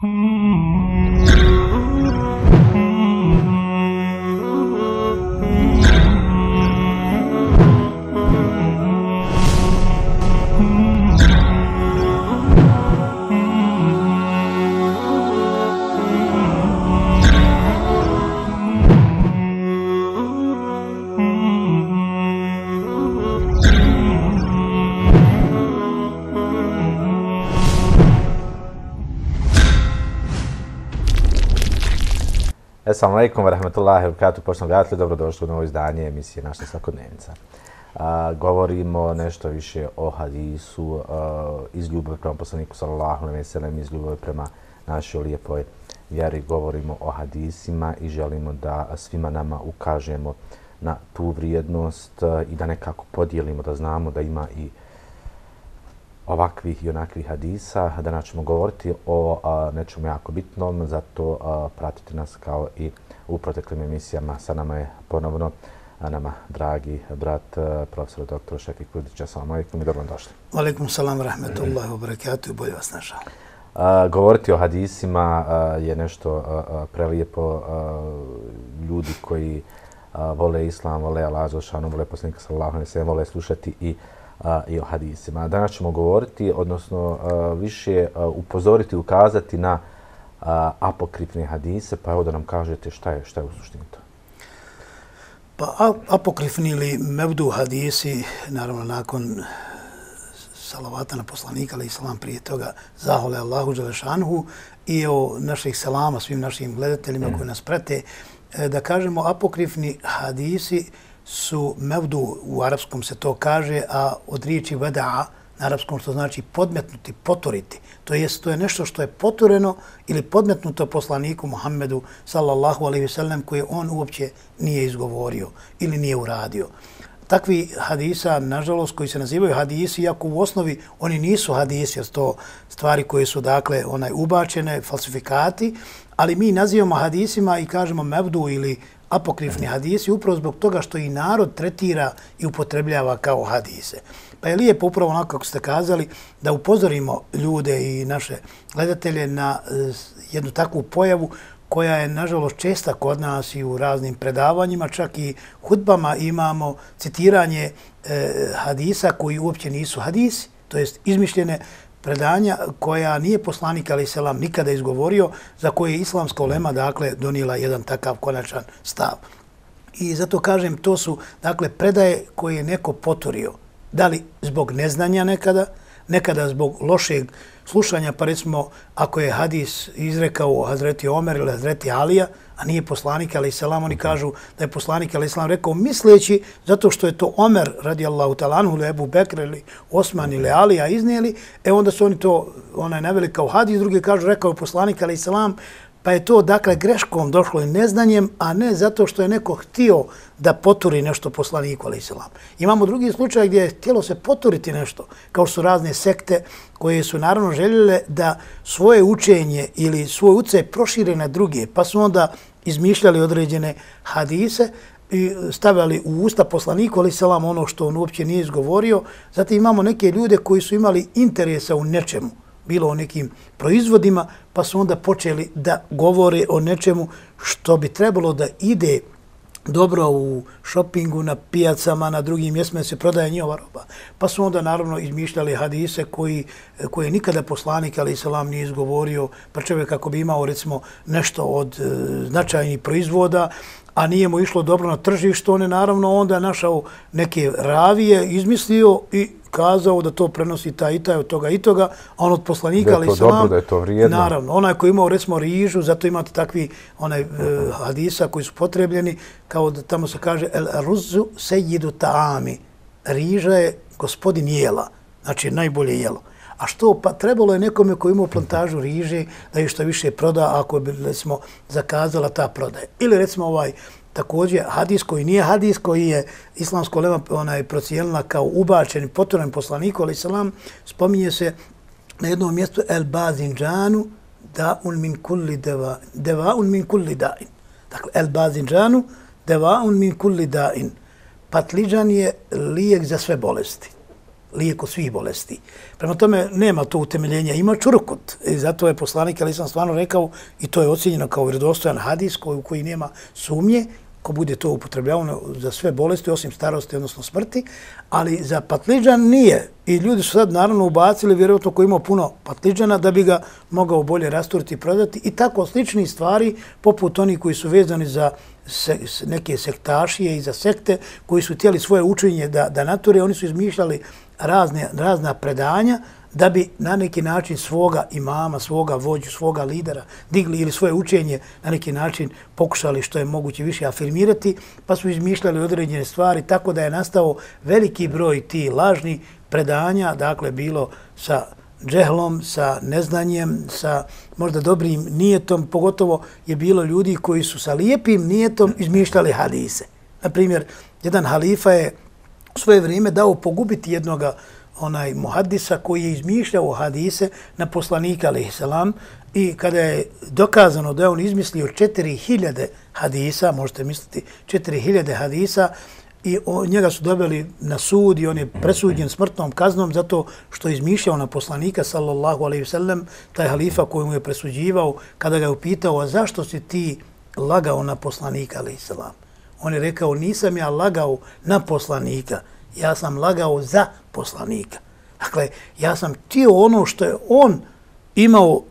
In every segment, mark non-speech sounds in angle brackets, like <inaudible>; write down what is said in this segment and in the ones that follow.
Mm-hmm. Assalamu alaikum wa rahmatullahi wa barakatuh. Poštovani gledatelji, dobrodošli u novo izdanje emisije Naša svakodnevnica. A, govorimo nešto više o hadisu a, iz ljubavi prema poslaniku sallallahu alaihi wa sallam, iz ljubavi prema našoj lijepoj vjeri. Govorimo o hadisima i želimo da svima nama ukažemo na tu vrijednost i da nekako podijelimo, da znamo da ima i ovakvih i onakvih hadisa. Danas ćemo govoriti o a, nečemu jako bitnom, zato a, pratite nas kao i u proteklim emisijama. Sa nama je ponovno a nama dragi brat, profesor dr. Šefik Pudić. Assalamu alaikum i dobro došli. Alaikum salam, rahmetullahi wa barakatuh i bolje vas našao. Govoriti o hadisima a, je nešto a, prelijepo. Ljudi koji vole islam, vole Allah, Žešanu, vole poslanika sallahu alaihi vole slušati i a, i o hadisima. Danas ćemo govoriti, odnosno a, više a, upozoriti, ukazati na a, apokrifne hadise, pa evo da nam kažete šta je, šta je u suštini to. Pa apokrifni ili mevdu hadisi, naravno nakon salavata na poslanika, ali islam prije toga, zahole Allahu Đelešanhu i o naših salama svim našim gledateljima mm. koji nas prate, e, da kažemo apokrifni hadisi, su mevdu, u arapskom se to kaže, a od riječi veda'a, na arapskom što znači podmetnuti, potoriti. To jest, to je nešto što je potureno ili podmetnuto poslaniku Muhammedu sallallahu alaihi ve sellem koje on uopće nije izgovorio ili nije uradio. Takvi hadisa, nažalost, koji se nazivaju hadisi, iako u osnovi oni nisu hadisi, jer to stvari koje su, dakle, onaj ubačene, falsifikati, ali mi nazivamo hadisima i kažemo mevdu ili apokrifni hadisi upravo zbog toga što i narod tretira i upotrebljava kao hadise. Pa je lijepo upravo onako kako ste kazali da upozorimo ljude i naše gledatelje na eh, jednu takvu pojavu koja je nažalost česta kod nas i u raznim predavanjima, čak i hudbama imamo citiranje e, hadisa koji uopće nisu hadisi, to jest izmišljene predanja koja nije poslanik ali selam nikada izgovorio za koje je islamska ulema dakle donijela jedan takav konačan stav. I zato kažem to su dakle predaje koje je neko poturio. Da li zbog neznanja nekada, nekada zbog lošeg slušanja, pa recimo ako je hadis izrekao Hazreti Omer ili Hazreti Alija, a nije poslanik, ali selam, oni kažu da je poslanik, ali selam rekao, misleći zato što je to Omer radijallahu talanhu ili Ebu Bekr ili Osman ili Alija iznijeli, e onda su oni to onaj naveli kao hadis, drugi kažu rekao je poslanik, ali selam, Pa je to, dakle, greškom došlo i neznanjem, a ne zato što je neko htio da poturi nešto poslaniku, ali islam. Imamo drugi slučaj gdje je htjelo se poturiti nešto, kao su razne sekte koje su naravno željele da svoje učenje ili svoj uce prošire na druge, pa su onda izmišljali određene hadise i stavljali u usta poslaniku, ali selam ono što on uopće nije izgovorio. Zatim imamo neke ljude koji su imali interesa u nečemu, bilo o nekim proizvodima, pa su onda počeli da govore o nečemu što bi trebalo da ide dobro u šopingu, na pijacama, na drugim mjestima se prodaje njihova roba. Pa su onda naravno izmišljali hadise koji, koje nikada poslanik, ali selam nije izgovorio, pa čovjek kako bi imao recimo nešto od e, značajnih proizvoda, a nije mu išlo dobro na tržištu, on je naravno onda našao neke ravije, izmislio i kazao da to prenosi taj i taj od toga i toga, a on od poslanika, ali se dobro, da je to vrijedno. Naravno, onaj koji imao recimo rižu, zato imate takvi onaj, uh, hadisa koji su potrebljeni, kao da tamo se kaže el ruzu se jedu taami. Riža je gospodin jela, znači najbolje jelo. A što pa trebalo je nekome koji imao plantažu riže da je što više proda ako bi recimo zakazala ta prodaja. Ili recimo ovaj također hadis koji nije hadis koji je islamsko lema onaj procijenila kao ubačen poturen poslaniku ali salam spominje se na jednom mjestu el bazinđanu da un min kulli deva deva un min kulli dain. Dakle el bazinđanu deva un min kulli dain. Patliđan je lijek za sve bolesti lijek od svih bolesti. Prema tome, nema to utemeljenja, ima čurkut. I e, zato je poslanik, ali sam stvarno rekao, i to je ocjenjeno kao vredostojan hadis koji, u koji nema sumnje, ko bude to upotrebljavano za sve bolesti, osim starosti, odnosno smrti, ali za patliđan nije. I ljudi su sad naravno ubacili, vjerojatno koji ima puno patliđana, da bi ga mogao bolje rasturiti i prodati. I tako slični stvari, poput oni koji su vezani za se, neke sektašije i za sekte, koji su htjeli svoje učenje da, da nature, oni su izmišljali razne, razna predanja, da bi na neki način svoga imama, svoga vođu, svoga lidera digli ili svoje učenje na neki način pokušali što je moguće više afirmirati, pa su izmišljali određene stvari, tako da je nastao veliki broj ti lažni predanja, dakle bilo sa džehlom, sa neznanjem, sa možda dobrim nijetom, pogotovo je bilo ljudi koji su sa lijepim nijetom izmišljali hadise. Naprimjer, jedan halifa je svoje vrijeme dao pogubiti jednog onaj muhadisa koji je izmišljao hadise na poslanika alaihissalam i kada je dokazano da je on izmislio 4000 hadisa, možete misliti 4000 hadisa, i on, njega su dobili na sud i on je presuđen smrtnom kaznom zato što je izmišljao na poslanika sallallahu alaihi sallam, taj halifa koji mu je presuđivao, kada ga je upitao, a zašto si ti lagao na poslanika alaihi sallam? On je rekao, nisam ja lagao na poslanika, ja sam lagao za poslanika. Dakle, ja sam tio ono što je on imao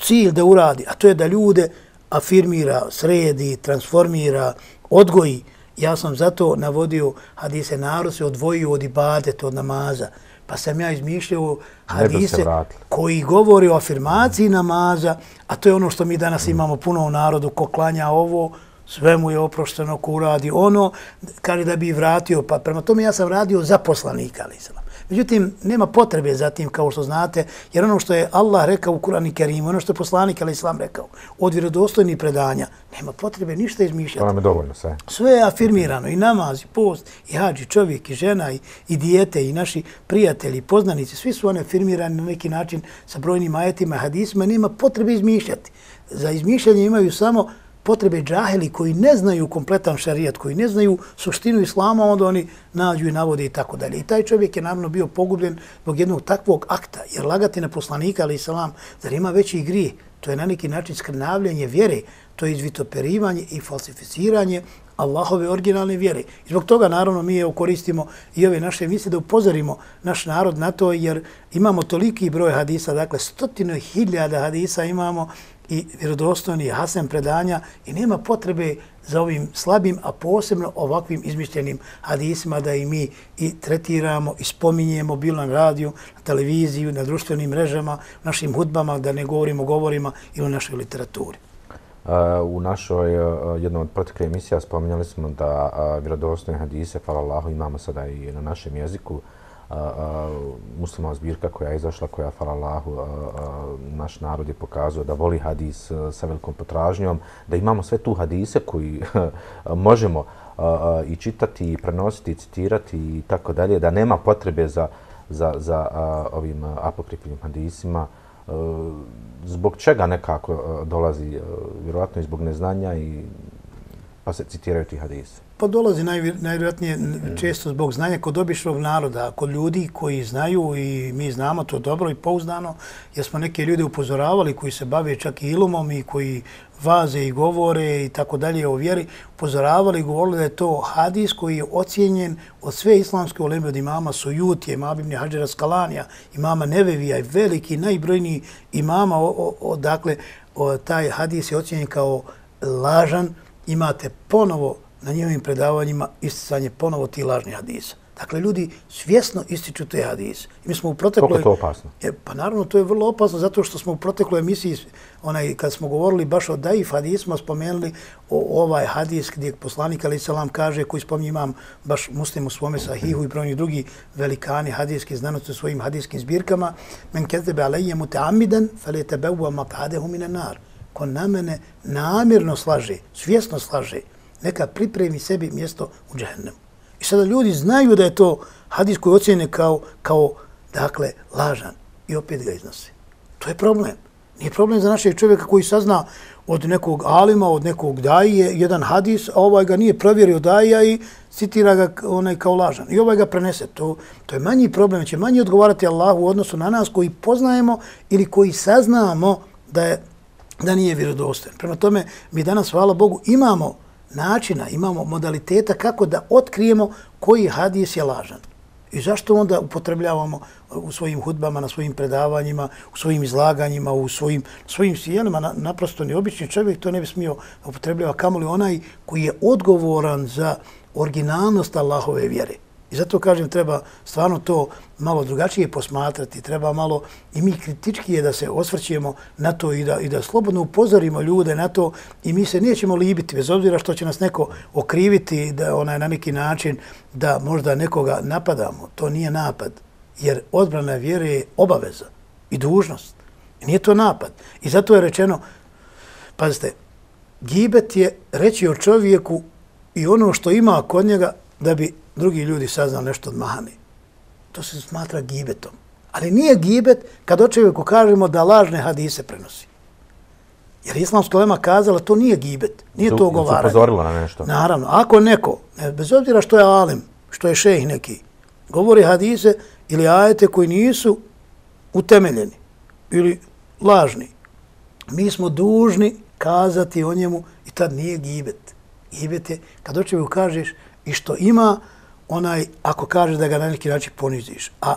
cilj da uradi, a to je da ljude afirmira, sredi, transformira, odgoji. Ja sam zato navodio hadise, narod se odvojio od ibadeta, od namaza. Pa sam ja izmišljao hadise koji govori o afirmaciji namaza, a to je ono što mi danas imamo puno u narodu, ko klanja ovo, sve mu je oprošteno ko uradi ono, kaže da bi vratio, pa prema tome ja sam radio za poslanika, ali sam. Međutim, nema potrebe za tim, kao što znate, jer ono što je Allah rekao u Kurani Kerimu, ono što je poslanik, ali Islam rekao, od vjerodostojnih predanja, nema potrebe ništa izmišljati. To nam je dovoljno sve. Sve je afirmirano, i namaz, i post, i hađi, čovjek, i žena, i, i dijete, i naši prijatelji, poznanici, svi su one afirmirani na neki način sa brojnim ajetima, hadisima, nema potrebe izmišljati. Za izmišljanje imaju samo potrebe džaheli koji ne znaju kompletan šarijat, koji ne znaju suštinu islama, onda oni nađu i navode i tako dalje. I taj čovjek je naravno bio pogubljen zbog jednog takvog akta, jer lagati na poslanika, ali salam zar ima veći grije? To je na neki način skrnavljanje vjere, to je izvitoperivanje i falsificiranje Allahove originalne vjere. I zbog toga, naravno, mi je koristimo i ove naše misle da upozorimo naš narod na to, jer imamo toliki broj hadisa, dakle, stotino hiljada hadisa imamo i vjerodostojni hasen predanja i nema potrebe za ovim slabim, a posebno ovakvim izmišljenim hadisima da i mi i tretiramo i spominjemo bilo na radiju, na televiziju, na društvenim mrežama, našim hudbama, da ne govorimo govorima ili u našoj literaturi. U našoj jednom od protekle emisija spominjali smo da vjerodostojne hadise, hvala Allahu, imamo sada i na našem jeziku muslimova zbirka koja je izašla, koja, hvala Allahu, naš narod je pokazao da voli hadis sa velikom potražnjom, da imamo sve tu hadise koji <laughs> možemo i čitati, i prenositi, i citirati i tako dalje, da nema potrebe za, za, za ovim apokrifnim hadisima, zbog čega nekako dolazi, vjerojatno i zbog neznanja, i, pa se citiraju ti hadise. Pa dolazi najvjerojatnije često zbog znanja kod običnog naroda, kod ljudi koji znaju i mi znamo to dobro i pouzdano, jer smo neke ljude upozoravali koji se bave čak i ilumom i koji vaze i govore i tako dalje o vjeri, upozoravali i govorili da je to hadis koji je ocijenjen od sve islamske uleme od imama Sujutije, imama Ibn Hađara Skalanija, imama Nevevija i veliki, najbrojniji imama, o, o, dakle, o, taj hadis je ocijenjen kao lažan, imate ponovo na njihovim predavanjima isticanje ponovo ti lažni hadisa. Dakle, ljudi svjesno ističu te hadise. I mi smo u protekloj... Koliko je to opasno? Je, pa naravno, to je vrlo opasno zato što smo u protekloj emisiji, onaj, kad smo govorili baš o daif hadisma, spomenuli o, ovaj hadis gdje poslanik Ali Salam kaže, koji spominje imam baš muslim u svome sahihu i brojni drugi velikani hadijski znanosti u svojim hadijskim zbirkama, men kezebe alejje mute amiden, fele tebe uva makadehu mine nar. Ko na mene namjerno slaže, svjesno slaže, neka pripremi sebi mjesto u džehennemu. I sada ljudi znaju da je to hadis koji ocjene kao, kao dakle, lažan i opet ga iznose. To je problem. Nije problem za našeg čovjeka koji sazna od nekog alima, od nekog daje, jedan hadis, a ovaj ga nije provjerio daja i citira ga onaj kao lažan. I ovaj ga prenese. To, to je manji problem, će manji odgovarati Allahu u odnosu na nas koji poznajemo ili koji saznamo da je da nije vjerodostojan. Prema tome, mi danas, hvala Bogu, imamo načina, imamo modaliteta kako da otkrijemo koji hadis je lažan. I zašto onda upotrebljavamo u svojim hudbama, na svojim predavanjima, u svojim izlaganjima, u svojim, svojim sjelima, na, naprosto neobični čovjek to ne bi smio upotrebljava kamoli onaj koji je odgovoran za originalnost Allahove vjere. I zato kažem, treba stvarno to malo drugačije posmatrati, treba malo i mi kritički je da se osvrćemo na to i da, i da slobodno upozorimo ljude na to i mi se nećemo libiti, bez obzira što će nas neko okriviti da onaj na neki način da možda nekoga napadamo. To nije napad, jer odbrana vjere je obaveza i dužnost. I nije to napad. I zato je rečeno, pazite, gibet je reći o čovjeku i ono što ima kod njega da bi drugi ljudi saznali nešto od mahani. To se smatra gibetom. Ali nije gibet kad o čovjeku kažemo da lažne hadise prenosi. Jer islamska lema kazala to nije gibet, nije to ogovaranje. Su na nešto. Naravno, ako neko, bez obzira što je alim, što je šejh neki, govori hadise ili ajete koji nisu utemeljeni ili lažni, mi smo dužni kazati o njemu i tad nije gibet. Gibet je kad o čovjeku kažeš i što ima, onaj, ako kažeš da ga na neki način poniziš. A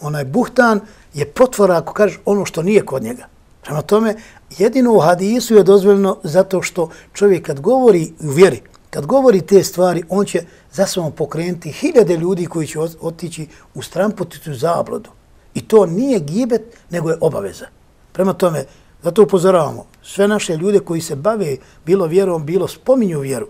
onaj buhtan je potvora ako kažeš ono što nije kod njega. Prema tome, jedino u hadisu je dozvoljeno zato što čovjek kad govori u vjeri, kad govori te stvari, on će za svom pokrenuti hiljade ljudi koji će otići u strampoticu zablodu. I to nije gibet, nego je obaveza. Prema tome, zato upozoravamo sve naše ljude koji se bave bilo vjerom, bilo spominju vjeru,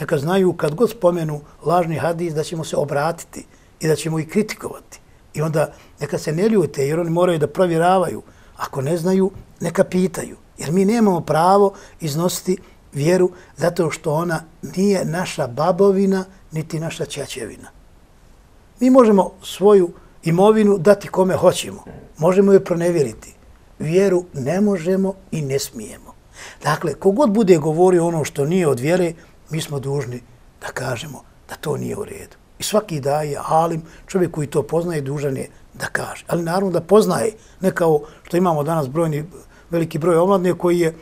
neka znaju kad god spomenu lažni hadis da ćemo se obratiti i da ćemo ih kritikovati. I onda neka se ne ljute jer oni moraju da provjeravaju. Ako ne znaju, neka pitaju. Jer mi nemamo pravo iznositi vjeru zato što ona nije naša babovina niti naša ćaćevina. Mi možemo svoju imovinu dati kome hoćemo. Možemo je pronevjeriti. Vjeru ne možemo i ne smijemo. Dakle, kogod bude govorio ono što nije od vjere, mi smo dužni da kažemo da to nije u redu. I svaki daje alim, čovjek koji to poznaje, dužan je da kaže. Ali naravno da poznaje, ne kao što imamo danas brojni, veliki broj omladne koji je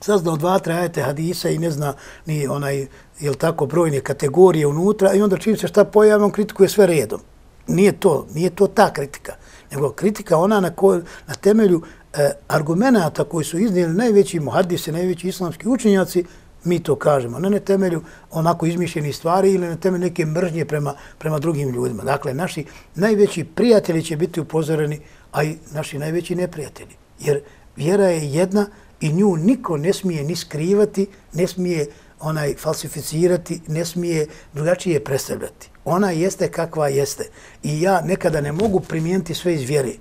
saznao dva trajete hadisa i ne zna ni onaj, jel tako, brojne kategorije unutra i onda čim se šta pojavno, kritikuje sve redom. Nije to, nije to ta kritika, nego kritika ona na, ko, na temelju e, argumenta koji su iznijeli najveći muhadisi, najveći islamski učenjaci, mi to kažemo, ne na temelju onako izmišljenih stvari ili na temelju neke mržnje prema, prema drugim ljudima. Dakle, naši najveći prijatelji će biti upozoreni, a i naši najveći neprijatelji. Jer vjera je jedna i nju niko ne smije ni skrivati, ne smije onaj falsificirati, ne smije drugačije predstavljati. Ona jeste kakva jeste. I ja nekada ne mogu primijeniti sve iz vjere,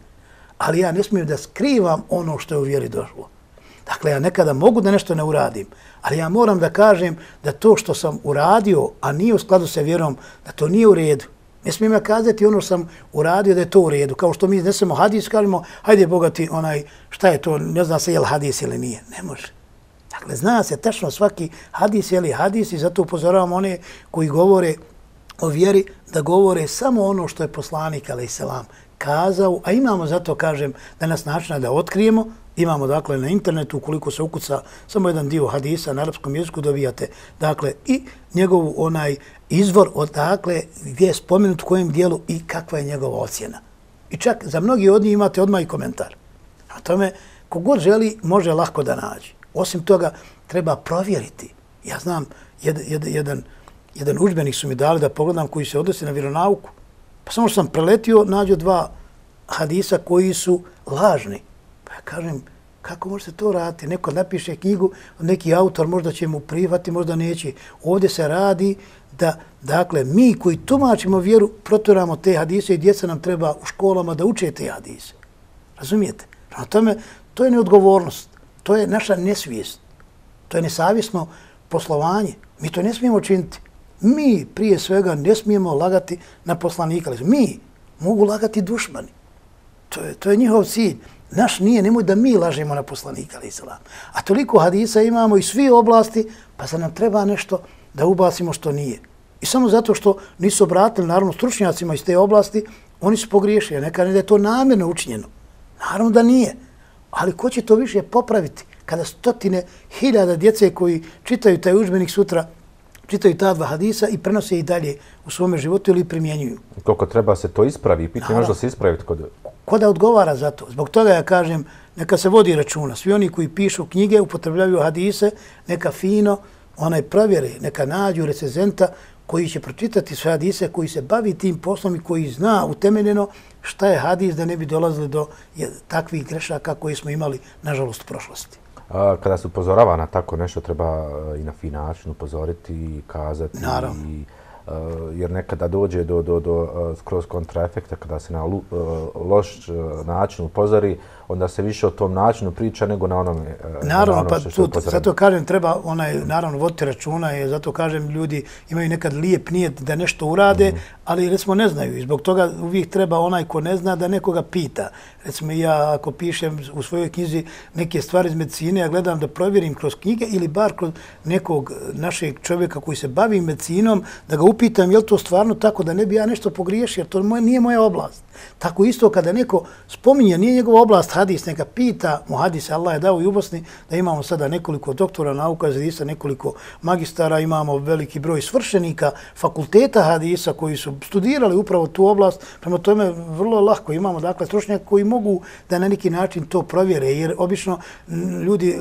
ali ja ne smijem da skrivam ono što je u vjeri došlo. Dakle, ja nekada mogu da nešto ne uradim, ali ja moram da kažem da to što sam uradio, a nije u skladu sa vjerom, da to nije u redu. Ne smijem ja kazati ono što sam uradio da je to u redu. Kao što mi iznesemo hadis, kažemo, hajde bogati, onaj, šta je to, ne zna se je li hadis ili nije. Ne može. Dakle, zna se tačno svaki hadis ili hadis i zato upozoravam one koji govore o vjeri, da govore samo ono što je poslanik, ali i selam, kazao, a imamo zato, kažem, da nas načina da otkrijemo, Imamo dakle na internetu ukoliko se ukuca samo jedan dio hadisa na arapskom jeziku dobijate dakle i njegovu onaj izvor odakle gdje je spomenut u kojem dijelu i kakva je njegova ocjena. I čak za mnogi od njih imate odmah i komentar. A tome kogod želi može lako da nađe. Osim toga treba provjeriti. Ja znam jed, jed, jedan, jedan učbenik su mi dali da pogledam koji se odnosi na vjeronauku. Pa samo što sam preletio nađo dva hadisa koji su lažni kažem, kako može se to raditi? Neko napiše knjigu, neki autor možda će mu prihvati, možda neće. Ovdje se radi da, dakle, mi koji tumačimo vjeru, proturamo te hadise i djeca nam treba u školama da uče te hadise. Razumijete? Na tome, to je neodgovornost. To je naša nesvijest. To je nesavjesno poslovanje. Mi to ne smijemo činiti. Mi prije svega ne smijemo lagati na poslanika. Mi mogu lagati dušmani. To je, to je njihov cilj. Naš nije, nemoj da mi lažemo na poslanika, ali islam. A toliko hadisa imamo i svi oblasti, pa se nam treba nešto da ubacimo što nije. I samo zato što nisu obratili, naravno, stručnjacima iz te oblasti, oni su pogriješili. Neka ne da je to namjerno učinjeno. Naravno da nije. Ali ko će to više popraviti? Kada stotine hiljada djece koji čitaju taj užbenik sutra, čitaju ta dva hadisa i prenose ih dalje u svome životu ili primjenjuju. Koliko treba se to ispravi? Pitanje možda se ispraviti kod... Ko da odgovara za to? Zbog toga ja kažem, neka se vodi računa. Svi oni koji pišu knjige, upotrebljavaju hadise, neka fino, onaj provjere, neka nađu recezenta koji će pročitati sve hadise, koji se bavi tim poslom i koji zna utemeljeno šta je hadis da ne bi dolazili do takvih grešaka koji smo imali, nažalost, u prošlosti. A, kada se upozorava na tako nešto, treba e, i na fin način upozoriti i kazati. Naravno. I, Eh, jer nekada dođe do, do, do eh, skroz kontraefekta kada se na lu, eh, loš način upozori, onda se više o tom načinu priča nego na onome uh, Naravno, na onom pa što tu, zato kažem, treba onaj, naravno, voditi računa i zato kažem, ljudi imaju nekad lijep nijet da nešto urade, mm -hmm. ali recimo ne znaju i zbog toga uvijek treba onaj ko ne zna da nekoga pita. Recimo ja ako pišem u svojoj knjizi neke stvari iz medicine, ja gledam da provjerim kroz knjige ili bar kroz nekog našeg čovjeka koji se bavi medicinom, da ga upitam je li to stvarno tako da ne bi ja nešto pogriješio, jer to nije moja oblast. Tako isto kada neko spominje, nije njegova oblast hadis, neka pita mu hadis, Allah je dao i u Bosni, da imamo sada nekoliko doktora nauka, hadisa, nekoliko magistara, imamo veliki broj svršenika fakulteta hadisa koji su studirali upravo tu oblast, prema tome vrlo lahko imamo dakle stručnjaka koji mogu da na neki način to provjere, jer obično ljudi e,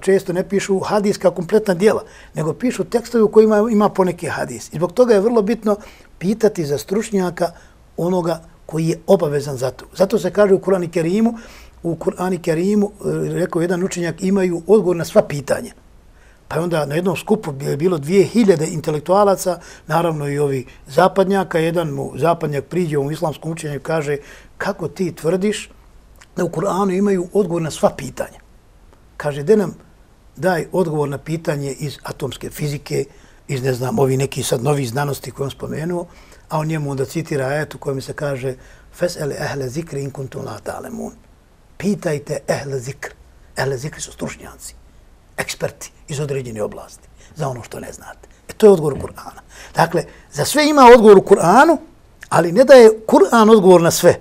često ne pišu hadiska kompletna dijela, nego pišu tekstove u kojima ima poneki hadis. I zbog toga je vrlo bitno pitati za stručnjaka onoga koji je obavezan za to. Zato se kaže u Kurani Kerimu, u Kurani Kerimu, e, rekao jedan učenjak, imaju odgovor na sva pitanja. Pa onda na jednom skupu je bilo dvije hiljade intelektualaca, naravno i ovi zapadnjaka. Jedan mu zapadnjak priđe u islamskom učenju i kaže kako ti tvrdiš da u Kur'anu imaju odgovor na sva pitanja. Kaže, de nam daj odgovor na pitanje iz atomske fizike, iz ne znam, ovi neki sad novi znanosti koje on spomenuo, a on njemu onda citira ajet u kojem se kaže Fes'ele ehle zikri in kuntum la ta'lemun. Pitajte ehle zikr. Ehle zikri su stručnjaci, eksperti iz određene oblasti za ono što ne znate. E to je odgovor Kur'ana. Dakle, za sve ima odgovor u Kur'anu, ali ne da je Kur'an odgovor na sve,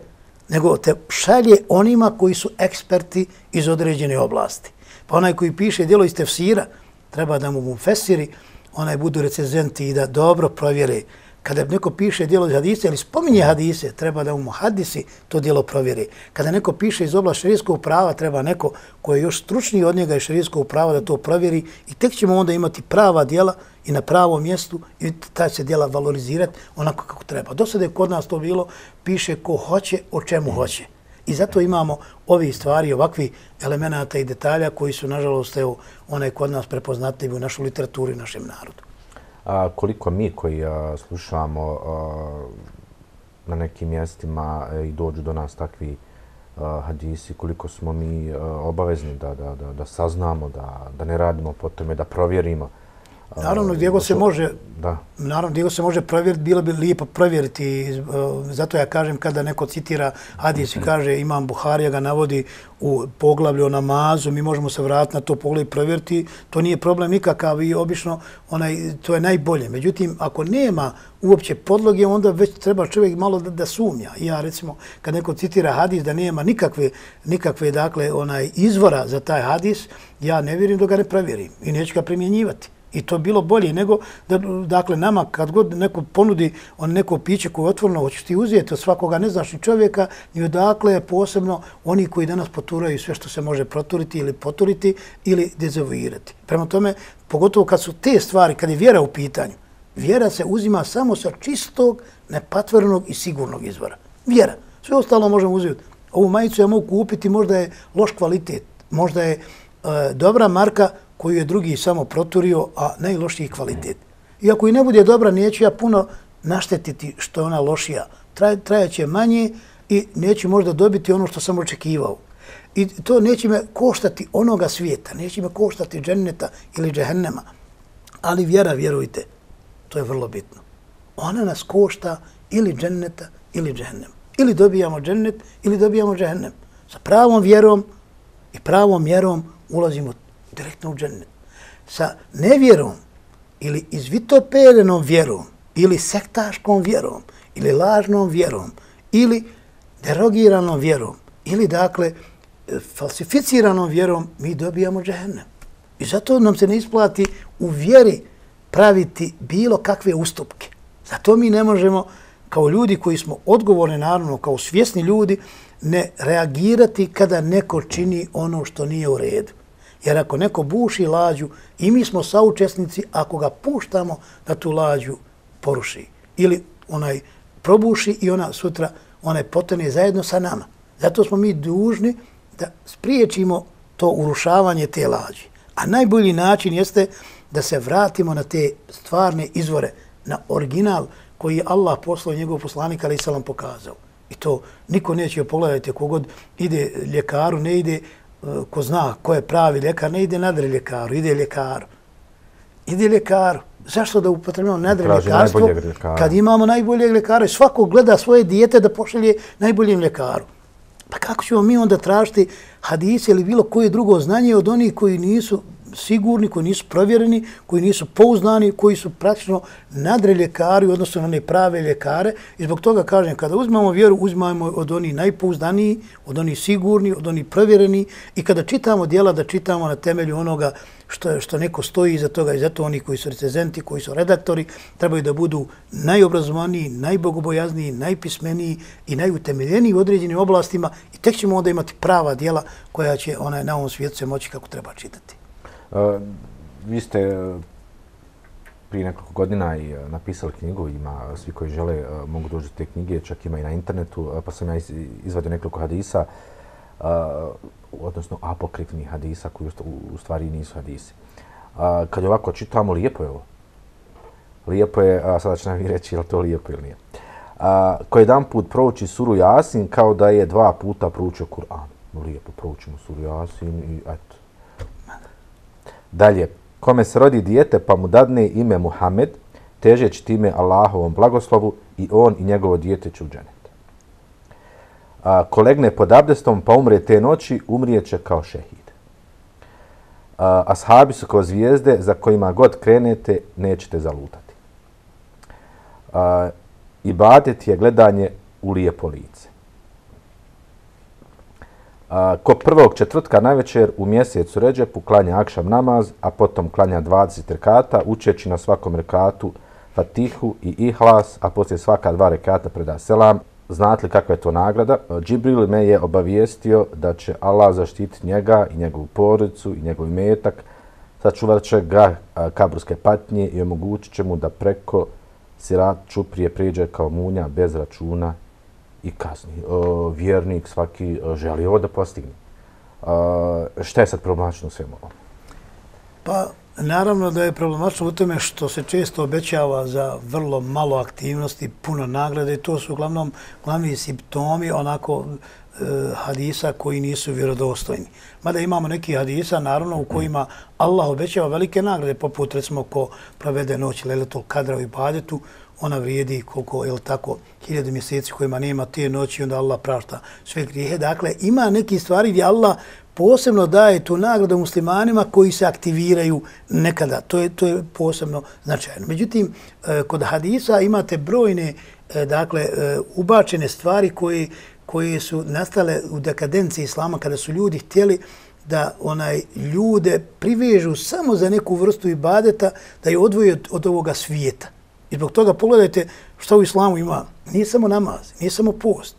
nego te šalje onima koji su eksperti iz određene oblasti. Pa onaj koji piše djelo iz tefsira, treba da mu mu fesiri, onaj budu recenzenti i da dobro provjere kada neko piše dijelo iz hadise ili spominje hadise, treba da mu muhadisi to dijelo provjeri. Kada neko piše iz oblasti širijskog prava, treba neko koji je još stručniji od njega iz širijskog prava da to provjeri i tek ćemo onda imati prava dijela i na pravom mjestu i ta se dijela valorizirati onako kako treba. Do sada je kod nas to bilo, piše ko hoće, o čemu hoće. I zato imamo ovi stvari, ovakvi elemenata i detalja koji su, nažalost, evo, onaj kod nas prepoznatljivi u našoj literaturi i našem narodu a, koliko mi koji a, slušamo a, na nekim mjestima a, e, i dođu do nas takvi a, hadisi, koliko smo mi a, obavezni da, da, da, da saznamo, da, da ne radimo po tome, da provjerimo. Naravno, Diego se može, da. naravno, Diego se može provjeriti, bilo bi lijepo provjeriti, zato ja kažem kada neko citira hadis i kaže imam Buharija ga navodi u poglavlju o namazu, mi možemo se vratiti na to pogled i provjeriti, to nije problem nikakav i obično onaj, to je najbolje. Međutim, ako nema uopće podloge, onda već treba čovjek malo da, da sumnja. Ja recimo, kad neko citira hadis da nema nikakve, nikakve dakle, onaj izvora za taj hadis, ja ne vjerujem da ga ne provjerim i neću ga primjenjivati. I to bilo bolje nego da, dakle, nama kad god neko ponudi on neko piće koje je otvoreno, hoćeš ti uzijeti od svakoga ne znaš ni čovjeka, ni odakle je posebno oni koji danas poturaju sve što se može proturiti ili poturiti ili dezavuirati. Prema tome, pogotovo kad su te stvari, kad je vjera u pitanju, vjera se uzima samo sa čistog, nepatvornog i sigurnog izvora. Vjera. Sve ostalo možemo uzeti. Ovu majicu ja mogu kupiti, možda je loš kvalitet, možda je e, dobra marka, koju je drugi samo proturio, a najlošiji kvalitet. I ako i ne bude dobra, neću ja puno naštetiti što je ona lošija. Traj, trajaće manje i neću možda dobiti ono što sam očekivao. I to neće me koštati onoga svijeta, neće me koštati dženneta ili džehennema. Ali vjera, vjerujte, to je vrlo bitno. Ona nas košta ili dženneta ili džehennema. Ili dobijamo džennet, ili dobijamo džehennem. Sa pravom vjerom i pravom mjerom ulazimo direktno u džennet. Sa nevjerom ili izvitoperenom vjerom ili sektaškom vjerom ili lažnom vjerom ili derogiranom vjerom ili dakle e, falsificiranom vjerom mi dobijamo džehennem. I zato nam se ne isplati u vjeri praviti bilo kakve ustupke. Zato mi ne možemo kao ljudi koji smo odgovorni, naravno kao svjesni ljudi, ne reagirati kada neko čini ono što nije u redu. Jer ako neko buši lađu i mi smo saučesnici, ako ga puštamo da tu lađu poruši ili onaj probuši i ona sutra onaj potane zajedno sa nama. Zato smo mi dužni da spriječimo to urušavanje te lađe. A najbolji način jeste da se vratimo na te stvarne izvore, na original koji je Allah poslao njegov poslanik, ali i pokazao. I to niko neće pogledati kogod ide ljekaru, ne ide ko zna ko je pravi ljekar, ne ide nadre ljekaru, ide ljekaru. Ide ljekaru. Zašto da upotrebimo nadre ljekarstvo kad imamo najboljeg ljekara? Svako gleda svoje dijete da pošalje najboljem ljekaru. Pa kako ćemo mi onda tražiti hadise ili bilo koje drugo znanje od onih koji nisu sigurni, koji nisu provjereni, koji nisu pouznani, koji su praktično nadre ljekari, odnosno na one prave ljekare. I zbog toga kažem, kada uzmamo vjeru, uzmamo od onih najpouzdaniji, od onih sigurni, od onih provjereni i kada čitamo dijela, da čitamo na temelju onoga što, što neko stoji iza toga i zato oni koji su recenzenti, koji su redaktori, trebaju da budu najobrazovaniji, najbogobojazniji, najpismeniji i najutemeljeniji u određenim oblastima i tek ćemo onda imati prava dijela koja će ona na ovom svijetu se moći kako treba čitati. Vi ste eh, prije nekoliko godina i eh, napisali knjigu, ima eh, svi koji žele mogu doći te knjige, čak ima i na internetu, pa sam ja izvadio nekoliko hadisa, odnosno apokrifnih hadisa koji u stvari nisu hadisi. Kad ovako čitamo, lijepo je ovo. Lijepo je, a sada će nam vi reći je li to lijepo ili nije. A, koji jedan put prouči suru Jasin kao da je dva puta proučio Kur'an. Lijepo proučimo suru Jasin i eto, Dalje, kome se rodi dijete pa mu dadne ime Muhammed, težeći time Allahovom blagoslovu i on i njegovo dijete će u dženet. A, ko legne pod abdestom pa umre te noći, umrijeće kao šehid. A, ashabi su kao zvijezde za kojima god krenete, nećete zalutati. A, ibadet je gledanje u lijepo lice ko prvog četvrtka na večer u mjesecu Ređepu klanja akšam namaz, a potom klanja 20 rekata, učeći na svakom rekatu Fatihu i Ihlas, a poslije svaka dva rekata preda selam. Znate li kakva je to nagrada? E, Džibril me je obavijestio da će Allah zaštiti njega i njegovu porodicu i njegov metak, sačuvat će ga e, kaburske patnje i omogućit će mu da preko sirat čuprije priđe kao munja bez računa i kazni. Uh, e, vjernik svaki uh, želi ovo da postigne. Uh, šta je sad problematično u svemu ovom? Pa, naravno da je problematično u tome što se često obećava za vrlo malo aktivnosti, puno nagrade. To su uglavnom glavni simptomi onako hadisa koji nisu vjerodostojni. Mada imamo neki hadisa, naravno, u kojima Allah obećava velike nagrade, poput, recimo, ko provede noć Leletul Kadra u Ibadetu, ona vrijedi koliko, je tako, hiljadu mjeseci kojima nema te noći, onda Allah prašta sve grijehe. Dakle, ima neki stvari gdje Allah posebno daje tu nagradu muslimanima koji se aktiviraju nekada. To je, to je posebno značajno. Međutim, e, kod hadisa imate brojne, e, dakle, e, ubačene stvari koje, koje su nastale u dekadenciji islama kada su ljudi htjeli da onaj ljude privežu samo za neku vrstu ibadeta, da je odvoje od, od ovoga svijeta. I zbog toga pogledajte što u islamu ima. Nije samo namaz, nije samo post.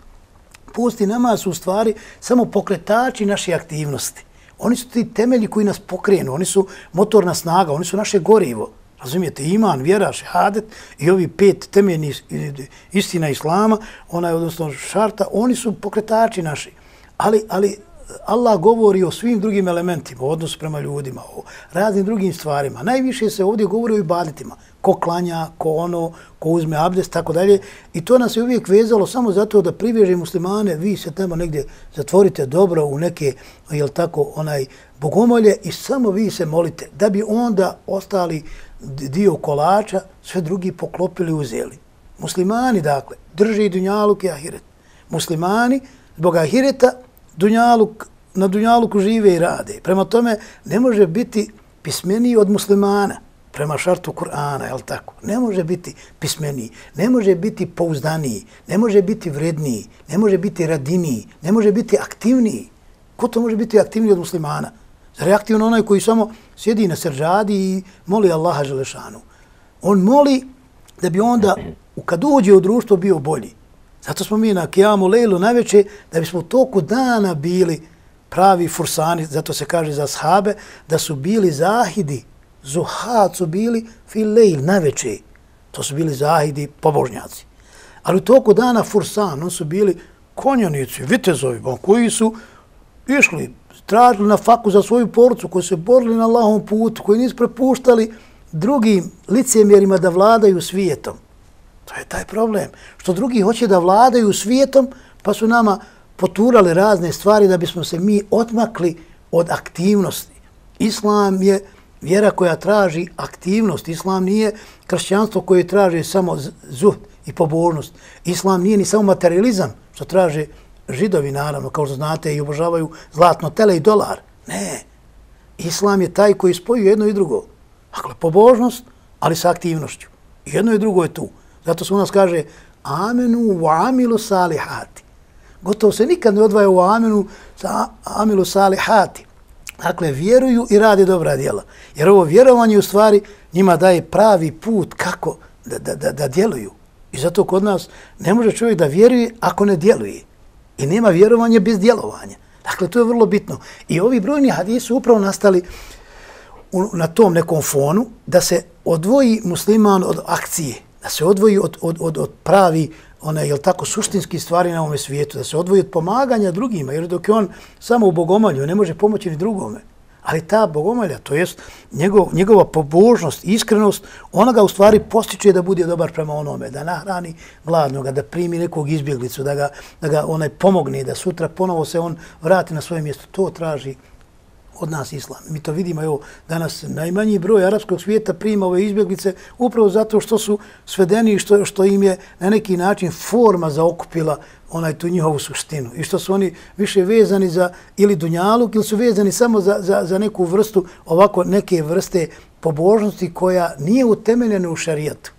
Post i namaz su u stvari samo pokretači naše aktivnosti. Oni su ti temelji koji nas pokrenu, oni su motorna snaga, oni su naše gorivo. Razumijete, iman, vjera, šehadet i ovi pet temeljni istina islama, onaj, odnosno šarta, oni su pokretači naši. Ali, ali Allah govori o svim drugim elementima, o odnosu prema ljudima, o raznim drugim stvarima. Najviše se ovdje govori o ibaditima. Ko klanja, ko ono, ko uzme abdest, tako dalje. I to nas je uvijek vezalo samo zato da privježe muslimane, vi se tamo negdje zatvorite dobro u neke, jel tako, onaj bogomolje i samo vi se molite da bi onda ostali dio kolača sve drugi poklopili uzeli. Muslimani, dakle, drži dunjaluk i ahiret Muslimani zbog ahireta dunjaluk, na dunjaluku žive i rade. Prema tome ne može biti pismeniji od muslimana prema šartu Kur'ana, je tako? Ne može biti pismeniji, ne može biti pouzdaniji, ne može biti vredniji, ne može biti radiniji, ne može biti aktivniji. Ko to može biti aktivniji od muslimana? Zar je aktivno onaj koji samo sjedi na srđadi i moli Allaha Želešanu? On moli da bi onda, kad uđe u društvo, bio bolji. Zato smo mi na Kijamu Lejlu najveće, da bismo u toku dana bili pravi fursani, zato se kaže za shabe, da su bili zahidi, zuhat su bili fil lejl. To su bili zahidi, pobožnjaci. Ali u toku dana fursan, on su bili konjanici, vitezovi, koji su išli, tražili na faku za svoju porcu, koji se borili na Allahom putu, koji nisu prepuštali drugim licemjerima da vladaju svijetom. To je taj problem. Što drugi hoće da vladaju svijetom, pa su nama poturali razne stvari da bismo se mi otmakli od aktivnosti. Islam je vjera koja traži aktivnost. Islam nije kršćanstvo koje traži samo zuh i pobožnost. Islam nije ni samo materializam, što traže židovi, naravno, kao što znate, i obožavaju zlatno tele i dolar. Ne. Islam je taj koji spoju jedno i drugo. Dakle, pobožnost, ali sa aktivnošću. Jedno i drugo je tu. Zato se u nas kaže amenu wa amilu salihati. Gotovo se nikad ne odvaja u amenu sa amilu salihati. Dakle, vjeruju i rade dobra djela. Jer ovo vjerovanje u stvari njima daje pravi put kako da, da, da, da djeluju. I zato kod nas ne može čovjek da vjeruje ako ne djeluje. I nema vjerovanja bez djelovanja. Dakle, to je vrlo bitno. I ovi brojni hadisi su upravo nastali u, na tom nekom fonu da se odvoji musliman od akcije, da se odvoji od, od, od, od pravi one, jel tako, suštinski stvari na ovom svijetu, da se odvoji od pomaganja drugima, jer dok je on samo u bogomalju, ne može pomoći ni drugome. Ali ta bogomalja, to jest njegov, njegova pobožnost, iskrenost, ona ga u stvari postiče da bude dobar prema onome, da nahrani gladnoga, da primi nekog izbjeglicu, da ga, da ga onaj pomogne, da sutra ponovo se on vrati na svoje mjesto. To traži od nas islam. Mi to vidimo, evo, danas najmanji broj arapskog svijeta prima ove izbjeglice upravo zato što su svedeni i što, što im je na neki način forma zaokupila onaj tu njihovu suštinu i što su oni više vezani za ili dunjaluk ili su vezani samo za, za, za neku vrstu ovako neke vrste pobožnosti koja nije utemeljena u šarijatu.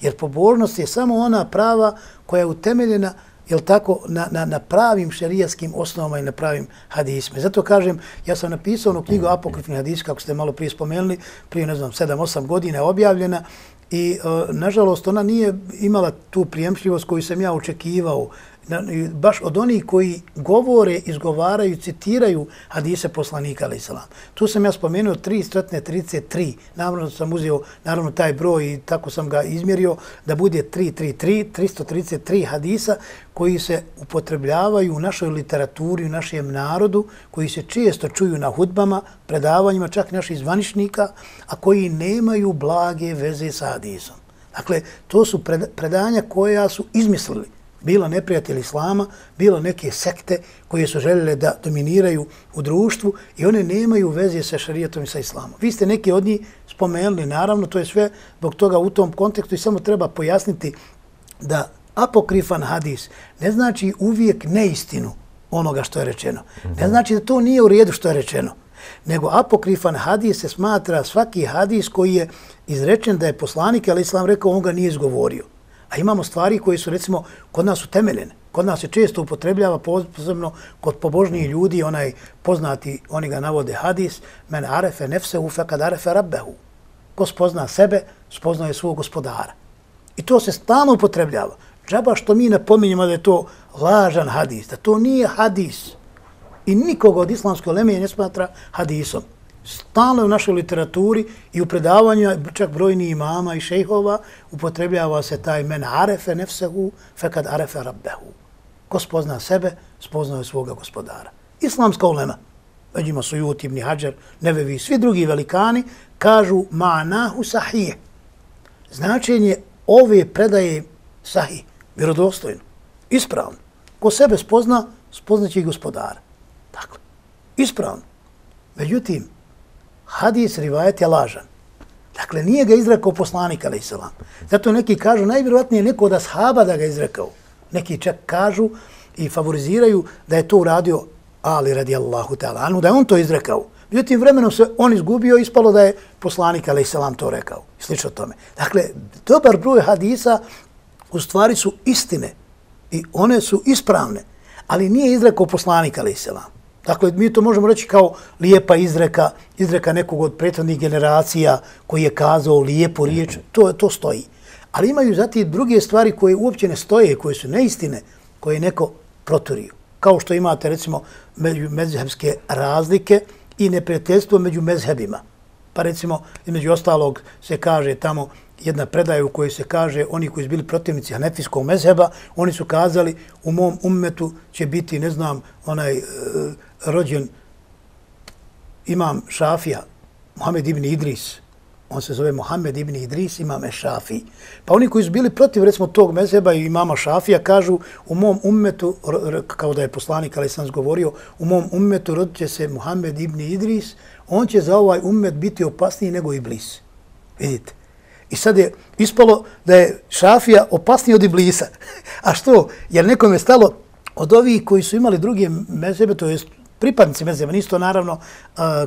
Jer pobožnost je samo ona prava koja je utemeljena jel tako, na, na, na pravim šerijaskim osnovama i na pravim hadisima. Zato kažem, ja sam napisao onu knjigu Apokrifni hadis, kako ste malo prije spomenuli, prije, ne znam, 7-8 godina je objavljena i, e, nažalost, ona nije imala tu prijemšljivost koju sam ja očekivao baš od onih koji govore, izgovaraju, citiraju hadise poslanika, ali salam. Tu sam ja spomenuo 333, naravno sam uzeo naravno taj broj i tako sam ga izmjerio da bude 333, 333 hadisa koji se upotrebljavaju u našoj literaturi, u našem narodu, koji se često čuju na hudbama, predavanjima čak naših zvaničnika, a koji nemaju blage veze sa hadisom. Dakle, to su predanja koja su izmislili bilo neprijatelji islama, bilo neke sekte koje su željele da dominiraju u društvu i one nemaju veze sa šarijetom i sa islamom. Vi ste neki od njih spomenuli, naravno, to je sve zbog toga u tom kontekstu i samo treba pojasniti da apokrifan hadis ne znači uvijek neistinu onoga što je rečeno. Ne mhm. znači da to nije u redu što je rečeno. Nego apokrifan hadis se smatra svaki hadis koji je izrečen da je poslanik, ali islam rekao, on ga nije izgovorio. A imamo stvari koje su, recimo, kod nas utemeljene. Kod nas se često upotrebljava, posebno kod pobožnijih ljudi, onaj poznati, oni ga navode hadis, men arefe nefsehu fekad arefe rabbehu. Ko spozna sebe, spoznaje svog gospodara. I to se stalno upotrebljava. Džaba što mi napominjemo da je to lažan hadis, da to nije hadis. I nikoga od islamskog lemenja ne smatra hadisom stalno u našoj literaturi i u predavanju čak brojni imama i šejhova upotrebljava se taj men arefe nefsehu fekad arefe rabbehu. Ko spozna sebe, spoznao je svoga gospodara. Islamska ulema, među su Sujut, Ibni Hajar, Nevevi svi drugi velikani, kažu ma'nahu sahih. Značenje ove predaje sahih, vjerodostojno, ispravno. Ko sebe spozna, spoznaće i gospodara. Dakle, ispravno. Međutim, hadis rivajet je lažan. Dakle, nije ga izrekao poslanik, ali islam. Zato neki kažu, najvjerojatnije neko od ashaba da ga izrekao. Neki čak kažu, i favoriziraju da je to uradio Ali radijallahu ta'ala anu, da je on to izrekao. Međutim, vremenom se on izgubio i ispalo da je poslanik, ali se to rekao. I slično tome. Dakle, dobar broj hadisa u stvari su istine i one su ispravne, ali nije izrekao poslanik, ali se Dakle, mi to možemo reći kao lijepa izreka, izreka nekog od prethodnih generacija koji je kazao lijepu riječ, to, to stoji. Ali imaju zati druge stvari koje uopće ne stoje, koje su neistine, koje je neko proturio. Kao što imate, recimo, među mezhebske razlike i neprijateljstvo među mezhebima. Pa recimo, između ostalog se kaže tamo jedna predaja u kojoj se kaže oni koji su bili protivnici hanefijskog mezheba, oni su kazali u mom ummetu će biti, ne znam, onaj e, rođen imam Šafija, Mohamed ibn Idris, on se zove Mohamed ibn Idris, imam Šafi. Pa oni koji su bili protiv, recimo, tog mezheba i imama Šafija, kažu u mom ummetu, kao da je poslanik, ali sam zgovorio, u mom ummetu rodit će se Mohamed ibn Idris, on će za ovaj ummet biti opasniji nego Iblis. Vidite. I sad je ispalo da je Šafija opasniji od Iblisa. <laughs> A što? Jer nekom je stalo od ovih koji su imali druge mezebe, to je pripadnici mezeba, nisu to naravno,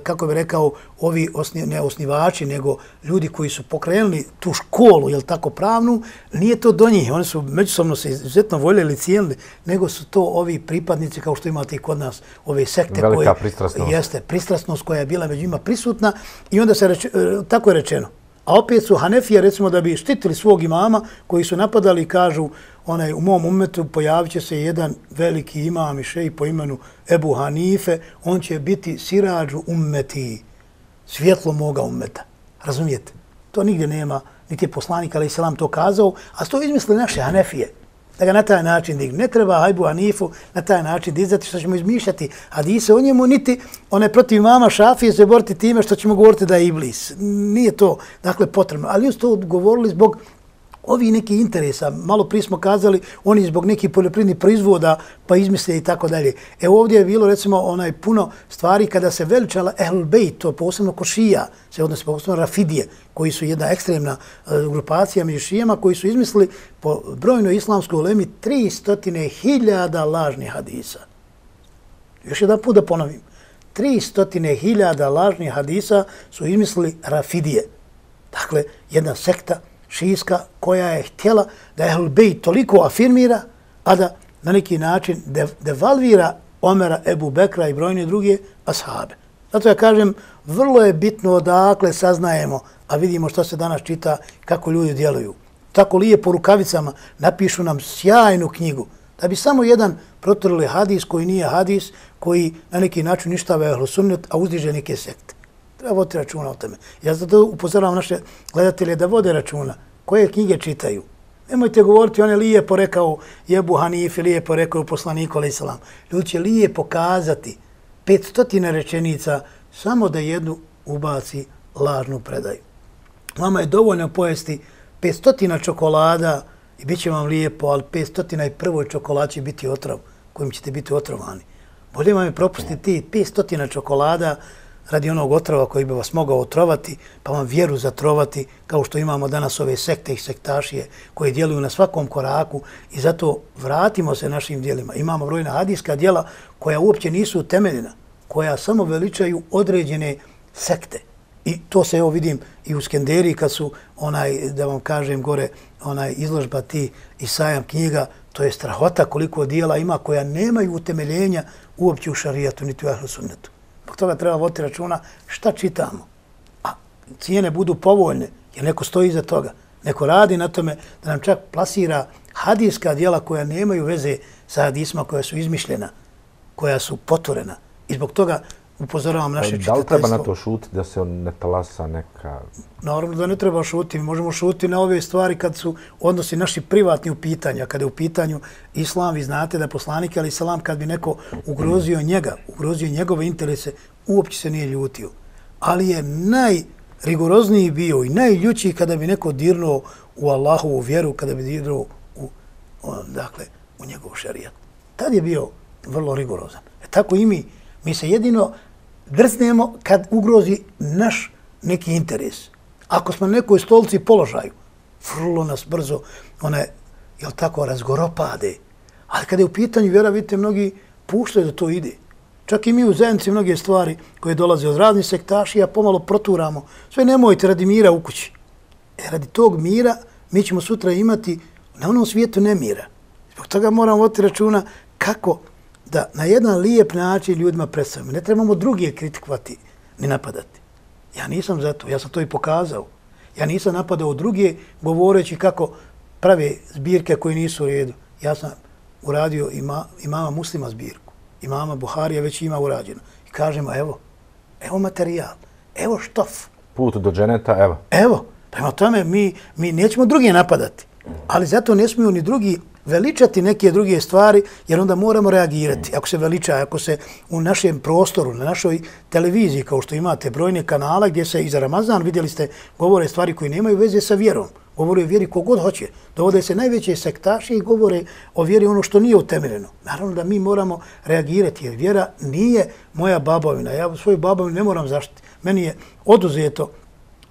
kako bi rekao, ovi osni, ne osnivači, nego ljudi koji su pokrenuli tu školu, jel tako pravnu, nije to do njih, oni su međusobno se izuzetno voljeli, cijelili, nego su to ovi pripadnici, kao što imate i kod nas, ove sekte Velika koje... pristrasnost. Jeste, pristrasnost koja je bila među njima prisutna i onda se reč, e, tako je rečeno. A opet su Hanefije, recimo, da bi štitili svog imama, koji su napadali i kažu, onaj, u mom umetu pojavit se jedan veliki imam i šej po imenu Ebu Hanife, on će biti sirađu umeti, svjetlo moga umeta. Razumijete? To nigdje nema, niti je poslanik, ali se to kazao, a to izmisli naše Hanefije da ga na taj način digne. Ne treba Hajbu Hanifu na taj način dizati što ćemo izmišljati hadise o njemu, niti one protiv mama Šafije se boriti time što ćemo govoriti da je Iblis. Nije to, dakle, potrebno. Ali su to govorili zbog ovi neki interesa, malo prije smo kazali, oni zbog nekih poljoprivrednih proizvoda pa izmisle i tako dalje. E ovdje je bilo recimo onaj puno stvari kada se veličala Ehl Bejt, to posebno ko šija, se odnosi posebno Rafidije, koji su jedna ekstremna uh, grupacija među šijama, koji su izmislili po brojnoj islamskoj ulemi 300.000 lažnih hadisa. Još jedan put da ponovim. 300.000 lažnih hadisa su izmislili Rafidije. Dakle, jedna sekta šijska koja je htjela da Ehl Bejt toliko afirmira, a da na neki način devalvira Omera, Ebu Bekra i brojne druge ashabe. Zato ja kažem, vrlo je bitno odakle saznajemo, a vidimo što se danas čita, kako ljudi djeluju. Tako lije po rukavicama napišu nam sjajnu knjigu, da bi samo jedan protrli hadis koji nije hadis, koji na neki način ništa vehlo sunnet, a uzdiže neke sekte. Treba voditi računa o tome. Ja zato upozoravam naše gledatelje da vode računa koje knjige čitaju. Nemojte govoriti, on je lijepo rekao jebu Hanifi, lijepo rekao poslaniku, ali islam. Ljudi će lijepo kazati petstotina rečenica samo da jednu ubaci lažnu predaju. Vama je dovoljno pojesti petstotina čokolada i bit će vam lijepo, ali petstotina i prvoj čokolad će biti otrov kojim ćete biti otrovani. Bolje vam je propustiti petstotina čokolada radi onog otrova koji bi vas mogao otrovati, pa vam vjeru zatrovati, kao što imamo danas ove sekte i sektašije koje djeluju na svakom koraku i zato vratimo se našim dijelima. Imamo brojna hadijska dijela koja uopće nisu utemeljena, koja samo veličaju određene sekte. I to se evo vidim i u Skenderiji kad su onaj, da vam kažem gore, onaj izložba ti i sajam knjiga, to je strahota koliko dijela ima koja nemaju utemeljenja uopće u šarijatu niti u ahlu sunnetu toga treba voditi računa šta čitamo. A cijene budu povoljne, jer neko stoji iza toga. Neko radi na tome da nam čak plasira hadijska dijela koja nemaju veze sa hadisma, koja su izmišljena, koja su potvorena. I zbog toga upozoravam naše čitateljstvo. Da li treba na to šuti da se on ne talasa neka... Naravno da ne treba šuti. Možemo šuti na ove stvari kad su odnosi naši privatni u pitanju. A kada je u pitanju islam, vi znate da je poslanik, ali salam, kad bi neko ugrozio njega, ugrozio njegove interese, uopće se nije ljutio. Ali je najrigorozniji bio i najljućiji kada bi neko dirnuo u Allahovu vjeru, kada bi dirnuo u, dakle, u njegov šarijat. Tad je bio vrlo rigorozan. E tako i mi, mi se jedino drznemo kad ugrozi naš neki interes. Ako smo na nekoj stolci položaju, vrlo nas brzo, one, jel tako, razgoropade. Ali kada je u pitanju vjera, vidite, mnogi puštaju da to ide. Čak i mi u zajednici mnoge stvari koje dolaze od raznih sektašija pomalo proturamo. Sve nemojte radi mira u kući. E, radi tog mira mi ćemo sutra imati na onom svijetu nemira. Zbog toga moramo voditi računa kako da na jedan lijep način ljudima predstavimo. Ne trebamo drugi kritikovati ni napadati. Ja nisam za to, ja sam to i pokazao. Ja nisam napadao druge govoreći kako prave zbirke koje nisu u redu. Ja sam uradio ima, imama muslima zbirku. Imama Buharija već ima urađeno. I kažemo, evo, evo materijal, evo štof. Put do dženeta, evo. Evo, prema tome mi, mi nećemo drugi napadati. Ali zato ne smiju ni drugi veličati neke druge stvari, jer onda moramo reagirati. Ako se veliča, ako se u našem prostoru, na našoj televiziji, kao što imate brojne kanala gdje se i za Ramazan vidjeli ste govore stvari koje nemaju veze sa vjerom, govore o vjeri kogod hoće, dovode se najveće sektaše i govore o vjeri ono što nije utemeljeno. Naravno da mi moramo reagirati, jer vjera nije moja babovina. Ja svoju babovinu ne moram zaštiti. Meni je oduzeto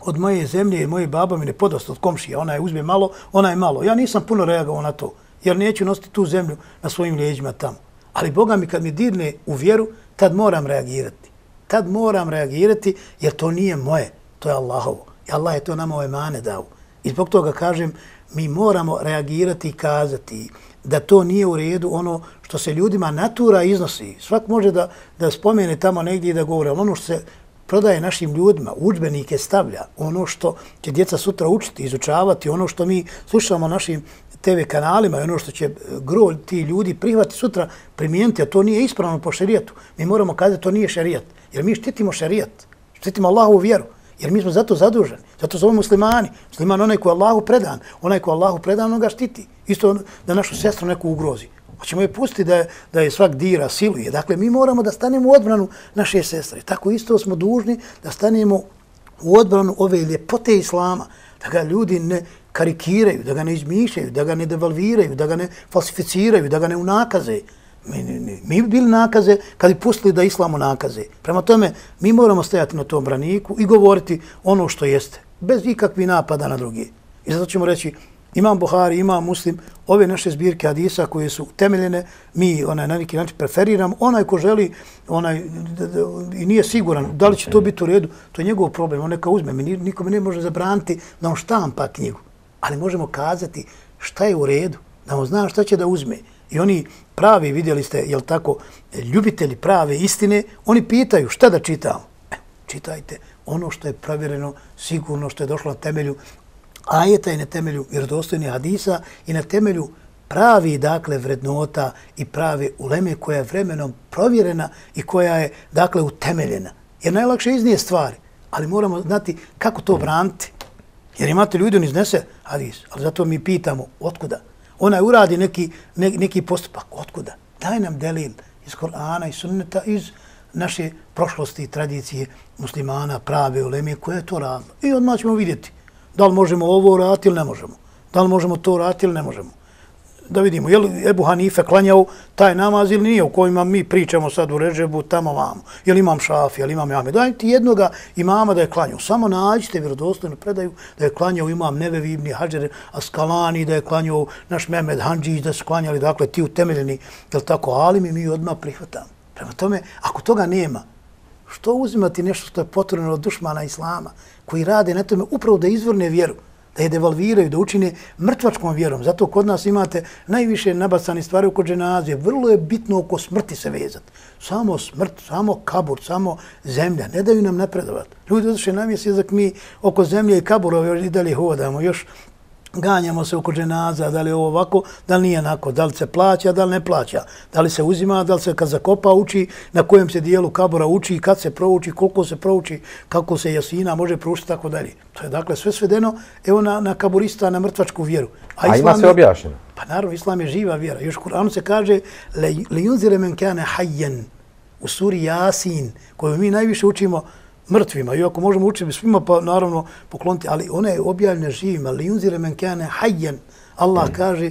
od moje zemlje i moje babovine podosta od komšija. Ona je uzme malo, ona je malo. Ja nisam puno reagovao na to jer neću nositi tu zemlju na svojim leđima tamo. Ali Boga mi kad mi dirne u vjeru, tad moram reagirati. Tad moram reagirati jer to nije moje, to je Allahovo. I Allah je to nama ove mane dao. I zbog toga kažem, mi moramo reagirati i kazati da to nije u redu ono što se ljudima natura iznosi. Svak može da, da spomene tamo negdje i da govore, ono što se prodaje našim ljudima, učbenike stavlja, ono što će djeca sutra učiti, izučavati, ono što mi slušamo našim TV kanalima i ono što će e, gro ti ljudi prihvati sutra primijeniti, a to nije ispravno po šerijetu. Mi moramo kazati to nije šerijat, jer mi štitimo šerijat, štitimo Allahovu vjeru, jer mi smo zato zaduženi, zato smo muslimani. Musliman onaj ko je Allahu predan, onaj ko je Allahu predan, on ga štiti. Isto ono, da našu sestru neku ugrozi. Hoćemo je pustiti da je, da je svak dira, siluje. Dakle, mi moramo da stanemo u odbranu naše sestre. Tako isto smo dužni da stanemo u odbranu ove ljepote Islama, da ga ljudi ne karikiraju, da ga ne izmišljaju, da ga ne devalviraju, da ga ne falsificiraju, da ga ne unakaze. Mi, mi, mi bi bili nakaze kad bi pustili da islamo nakaze. Prema tome, mi moramo stajati na tom braniku i govoriti ono što jeste, bez ikakvi napada na drugi. I zato ćemo reći, imam Buhari, imam Muslim, ove naše zbirke hadisa koje su temeljene, mi onaj, na neki način preferiramo. Onaj ko želi, onaj, i nije siguran da li će to biti u redu, to je njegov problem, on neka uzme. Mi nikome ne može zabraniti da on štampa knjigu. Ali možemo kazati šta je u redu, da on zna šta će da uzme. I oni pravi, vidjeli ste, jel tako, ljubitelji prave istine, oni pitaju šta da čitamo. E, čitajte ono što je provjereno, sigurno što je došlo na temelju ajeta i na temelju vjerodostojnih hadisa i na temelju pravi dakle vrednota i pravi uleme koja je vremenom provjerena i koja je dakle utemeljena. Jer najlakše iznije stvari, ali moramo znati kako to braniti. Jer imate ljudi, on iznese hadis, ali zato mi pitamo, otkuda? Ona uradi neki, ne, neki postupak, otkuda? Daj nam delil iz Korana i sunneta, iz naše prošlosti i tradicije muslimana, prave uleme, koje je to radilo. I odmah ćemo vidjeti da li možemo ovo raditi ili ne možemo. Da li možemo to raditi ili ne možemo. Da vidimo, je li Ebu Hanife klanjao taj namaz ili nije u kojima mi pričamo sad u Režebu, tamo vamo. Je li imam šafi, je li imam jame. Dajte jednoga imama da je klanjao. Samo nađite vjerodostojnu predaju da je klanjao imam Nevevi ibn Hađer Askalani, da je klanjao naš Mehmed Hanđić, da su klanjali, dakle, ti utemeljeni, je tako, ali mi mi odmah prihvatamo. Prema tome, ako toga nema, što uzimati nešto što je potrebno od dušmana Islama? koji rade na tome upravo da izvrne vjeru, da je devalviraju, da učine mrtvačkom vjerom. Zato kod nas imate najviše nabacani stvari oko dženazije. Vrlo je bitno oko smrti se vezati. Samo smrt, samo kabur, samo zemlja. Ne daju nam napredovati. Ljudi odšli na mjesec, mi oko zemlje i kabura i dalje hodamo. Još ganjamo se oko dženaza, da li je ovo ovako, da li nije onako, da li se plaća, da li ne plaća, da li se uzima, da li se kad zakopa uči, na kojem se dijelu kabora uči, kad se prouči, koliko se prouči, kako se jasina može proučiti, tako dalje. To je dakle sve svedeno, evo na, na kaburista, na mrtvačku vjeru. A, A ima se objašnjeno? Pa naravno, islam je živa vjera. Još Kur'anu se kaže, le, le yunzire men kane hajjen, u suri Jasin, koju mi najviše učimo, mrtvima, iako možemo učiti svima, pa naravno pokloniti, ali ona je objavljena živima, li unzire men kane hajjen, Allah mm. kaže,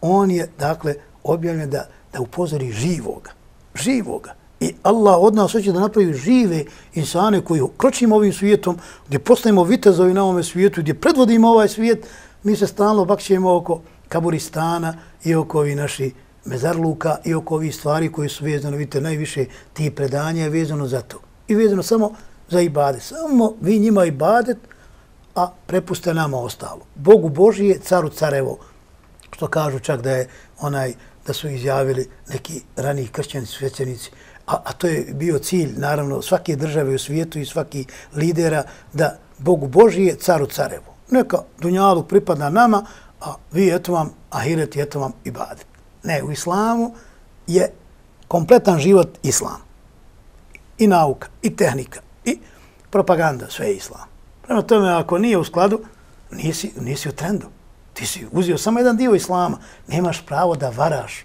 on je, dakle, objavljen da, da upozori živoga, živoga. I Allah od nas hoće da napravi žive insane koji kročimo ovim svijetom, gdje postajemo vitezovi na ovom svijetu, gdje predvodimo ovaj svijet, mi se stalno bakćemo oko Kaburistana i oko ovih naših mezarluka i oko ovih stvari koje su vezane, vidite, najviše ti predanja je vezano za to. I vezano samo za ibadet. Samo vi njima ibadet, a prepuste nama ostalo. Bogu Božije, caru carevo, što kažu čak da je onaj da su izjavili neki raniji kršćani svećenici, a, a to je bio cilj, naravno, svake države u svijetu i svaki lidera da Bogu Božije, caru carevo. Neka dunjalu pripada nama, a vi eto vam ahiret, eto vam ibadet. Ne, u islamu je kompletan život islam. I nauka, i tehnika, i propaganda, sve je islam. Prema tome, ako nije u skladu, nisi, nisi u trendu. Ti si uzio samo jedan dio islama. Nemaš pravo da varaš,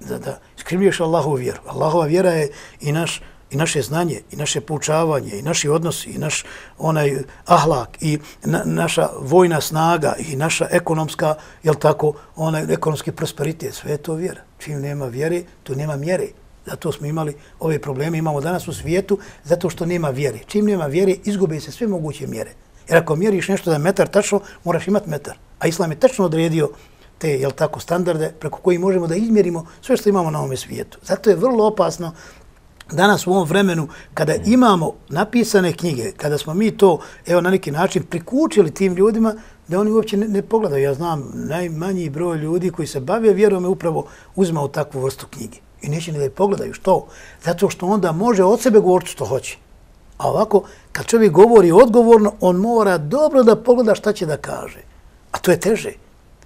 da, da skrivljuješ Allahovu vjeru. Allahova vjera je i, naš, i naše znanje, i naše poučavanje, i naši odnosi, i naš onaj ahlak, i na, naša vojna snaga, i naša ekonomska, jel tako, onaj ekonomski prosperitet. Sve je to vjera. Čim nema vjere, tu nema mjere. Zato smo imali ove probleme, imamo danas u svijetu, zato što nema vjere. Čim nema vjere, izgube se sve moguće mjere. Jer ako mjeriš nešto da metar tačno, moraš imati metar. A Islam je tačno odredio te jel tako, standarde preko koji možemo da izmjerimo sve što imamo na ovom svijetu. Zato je vrlo opasno danas u ovom vremenu kada imamo napisane knjige, kada smo mi to evo na neki način prikučili tim ljudima, da oni uopće ne, ne pogledaju. Ja znam najmanji broj ljudi koji se bave vjerom je upravo uzmao takvu vrstu knjige. I neće ni da je pogledaju. Što? Zato što onda može od sebe govoriti što hoće. A ovako, kad čovjek govori odgovorno, on mora dobro da pogleda šta će da kaže. A to je teže.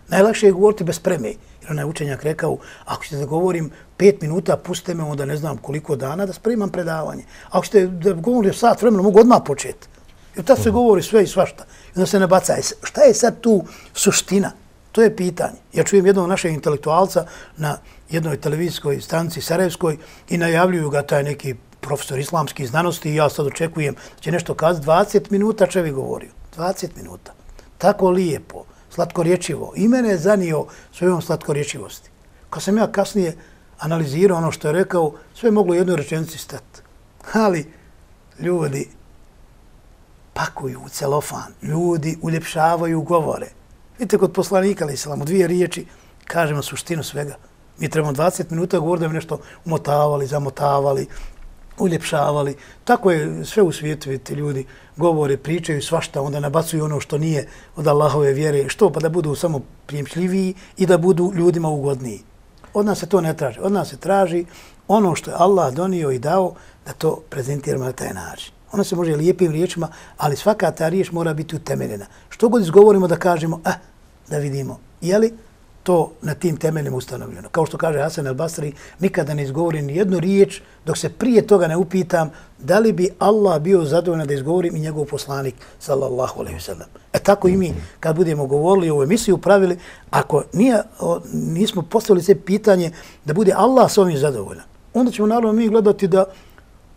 Najlakše je govoriti bez preme. Jer onaj učenjak rekao, ako ćete da govorim pet minuta, pustite me onda ne znam koliko dana da spremam predavanje. Ako ćete da govorim sat vremena, mogu odmah početi. I tad se govori sve i svašta. I onda se ne baca. E, šta je sad tu suština? To je pitanje. Ja čujem jednog našeg intelektualca na jednoj televizijskoj stanici Sarajevskoj i najavljuju ga taj neki profesor islamskih znanosti i ja sad očekujem da će nešto kazati. 20 minuta čevi govorio. 20 minuta. Tako lijepo, slatkorječivo. I mene je zanio svojom slatkorječivosti. Kad sam ja kasnije analizirao ono što je rekao, sve je moglo jednoj rečenici stati. Ali ljudi pakuju u celofan, ljudi uljepšavaju govore. Vidite, kod poslanika, ali islam, u dvije riječi, kažemo suštinu svega. Mi trebamo 20 minuta govoriti da bi nešto umotavali, zamotavali, uljepšavali. Tako je sve u svijetu, vidite, ljudi govore, pričaju svašta, onda nabacuju ono što nije od Allahove vjere. Što? Pa da budu samo prijemčljiviji i da budu ljudima ugodniji. Od nas se to ne traži. Od nas se traži ono što je Allah donio i dao da to prezentiramo na taj način. Ono se može lijepim riječima, ali svaka ta riječ mora biti utemeljena. Što god izgovorimo da kažemo, eh, da vidimo, je li to na tim temeljima ustanovljeno. Kao što kaže Hasan al-Basri, nikada ne izgovorim ni jednu riječ dok se prije toga ne upitam da li bi Allah bio zadovoljan da izgovorim i njegov poslanik, sallallahu alaihi sallam. E tako i mi, kad budemo govorili o emisiju, pravili, ako nije, o, nismo postavili se pitanje da bude Allah s ovim zadovoljan, onda ćemo naravno mi gledati da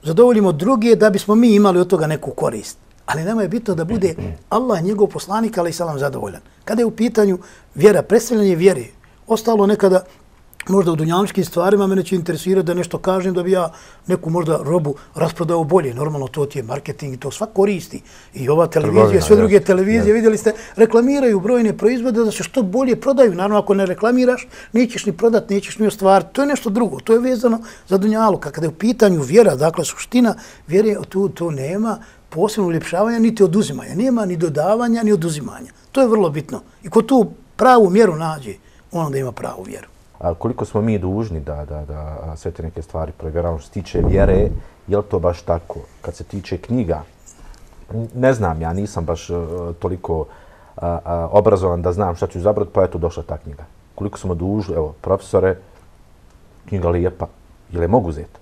zadovoljimo druge da bismo mi imali od toga neku korist. Ali nama je bitno da bude Allah, njegov poslanik, ali i salam zadovoljan. Kada je u pitanju vjera, predstavljanje vjere, ostalo nekada možda u dunjaničkim stvarima mene će interesirati da nešto kažem da bi ja neku možda robu rasprodao bolje. Normalno to ti je marketing i to svak koristi. I ova televizija, sve druge televizije, vidjeli ste, reklamiraju brojne proizvode da se što bolje prodaju. Naravno, ako ne reklamiraš, nećeš ni prodat, nećeš ni ostvariti. To je nešto drugo. To je vezano za dunjalu. Kada je u pitanju vjera, dakle, suština vjere, tu to nema posebno uljepšavanja, niti oduzimanja. Nema ni dodavanja, ni oduzimanja. To je vrlo bitno. I ko tu pravu mjeru nađe, on da ima pravu vjeru. A koliko smo mi dužni da, da, da sve te neke stvari provjeravamo što se tiče vjere, je li to baš tako? Kad se tiče knjiga, ne znam, ja nisam baš uh, toliko uh, uh, obrazovan da znam šta ću zabrati, pa eto došla ta knjiga. Koliko smo dužni, evo, profesore, knjiga lijepa, je li mogu uzeti?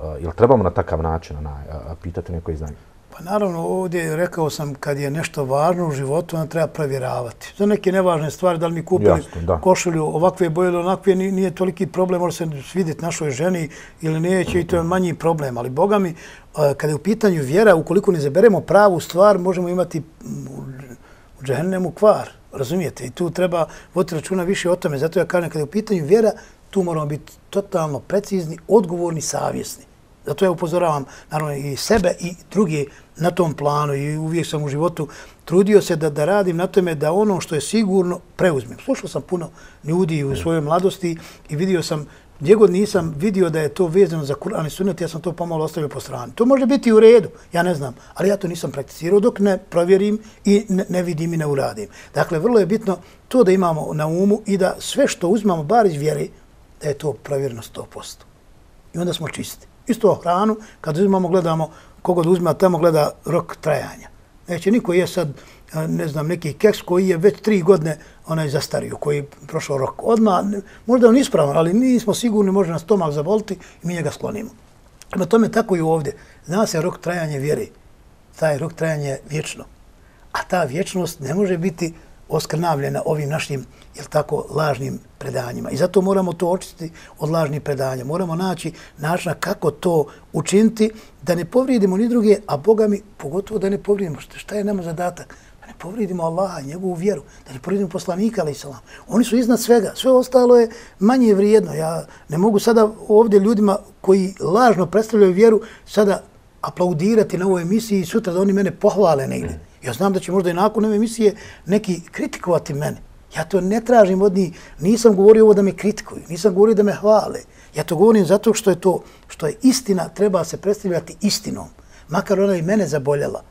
E, uh, je li trebamo na takav način na, uh, pitati neko iz znanja? Pa naravno, ovdje rekao sam kad je nešto važno u životu, onda treba provjeravati. Za neke nevažne stvari, da li mi kupili Jasno, košulju ovakve boje ili onakve, nije toliki problem, može se vidjeti našoj ženi ili neće i to je manji problem. Ali Boga mi, kada je u pitanju vjera, ukoliko ne zaberemo pravu stvar, možemo imati u džehennemu kvar. Razumijete? I tu treba voditi računa više o tome. Zato ja kažem, kada je u pitanju vjera, tu moramo biti totalno precizni, odgovorni, savjesni. Zato ja upozoravam naravno i sebe i druge na tom planu i uvijek sam u životu trudio se da, da radim na tome da ono što je sigurno preuzmem. Slušao sam puno ljudi u svojoj mladosti i vidio sam gdje god nisam vidio da je to vezano za Kur'an i Sunnet, ja sam to pomalo ostavio po strani. To može biti u redu, ja ne znam, ali ja to nisam prakticirao dok ne provjerim i ne, ne vidim i ne uradim. Dakle, vrlo je bitno to da imamo na umu i da sve što uzmamo bar iz vjeri, da je to provjerno 100%. I onda smo čisti. Isto hranu, kad uzimamo, gledamo, kogod uzima tamo gleda rok trajanja. Neće niko je sad, ne znam, neki keks koji je već tri godine onaj zastario, koji je prošao rok. Odmah, možda on ispravan, ali nismo sigurni, može nas stomak zavoliti i mi njega sklonimo. Na tome tako i ovdje. Zna se rok trajanja vjeri. Taj rok trajanja je vječno. A ta vječnost ne može biti oskrnavljena ovim našim, jel tako, lažnim predanjima. I zato moramo to očistiti od lažnih predanja. Moramo naći načina kako to učiniti da ne povrijedimo ni druge, a Boga mi pogotovo da ne povrijedimo. Šta je nama zadatak? Da ne povrijedimo Allaha, njegovu vjeru, da ne povrijedimo poslanika, ali salam. Oni su iznad svega. Sve ostalo je manje vrijedno. Ja ne mogu sada ovdje ljudima koji lažno predstavljaju vjeru sada aplaudirati na ovoj emisiji i sutra da oni mene pohvale negdje. Ja znam da će možda i nakon ove emisije neki kritikovati mene. Ja to ne tražim od njih. Nisam govorio ovo da me kritikuju, nisam govorio da me hvale. Ja to govorim zato što je to, što je istina, treba se predstavljati istinom. Makar ona i mene zaboljela.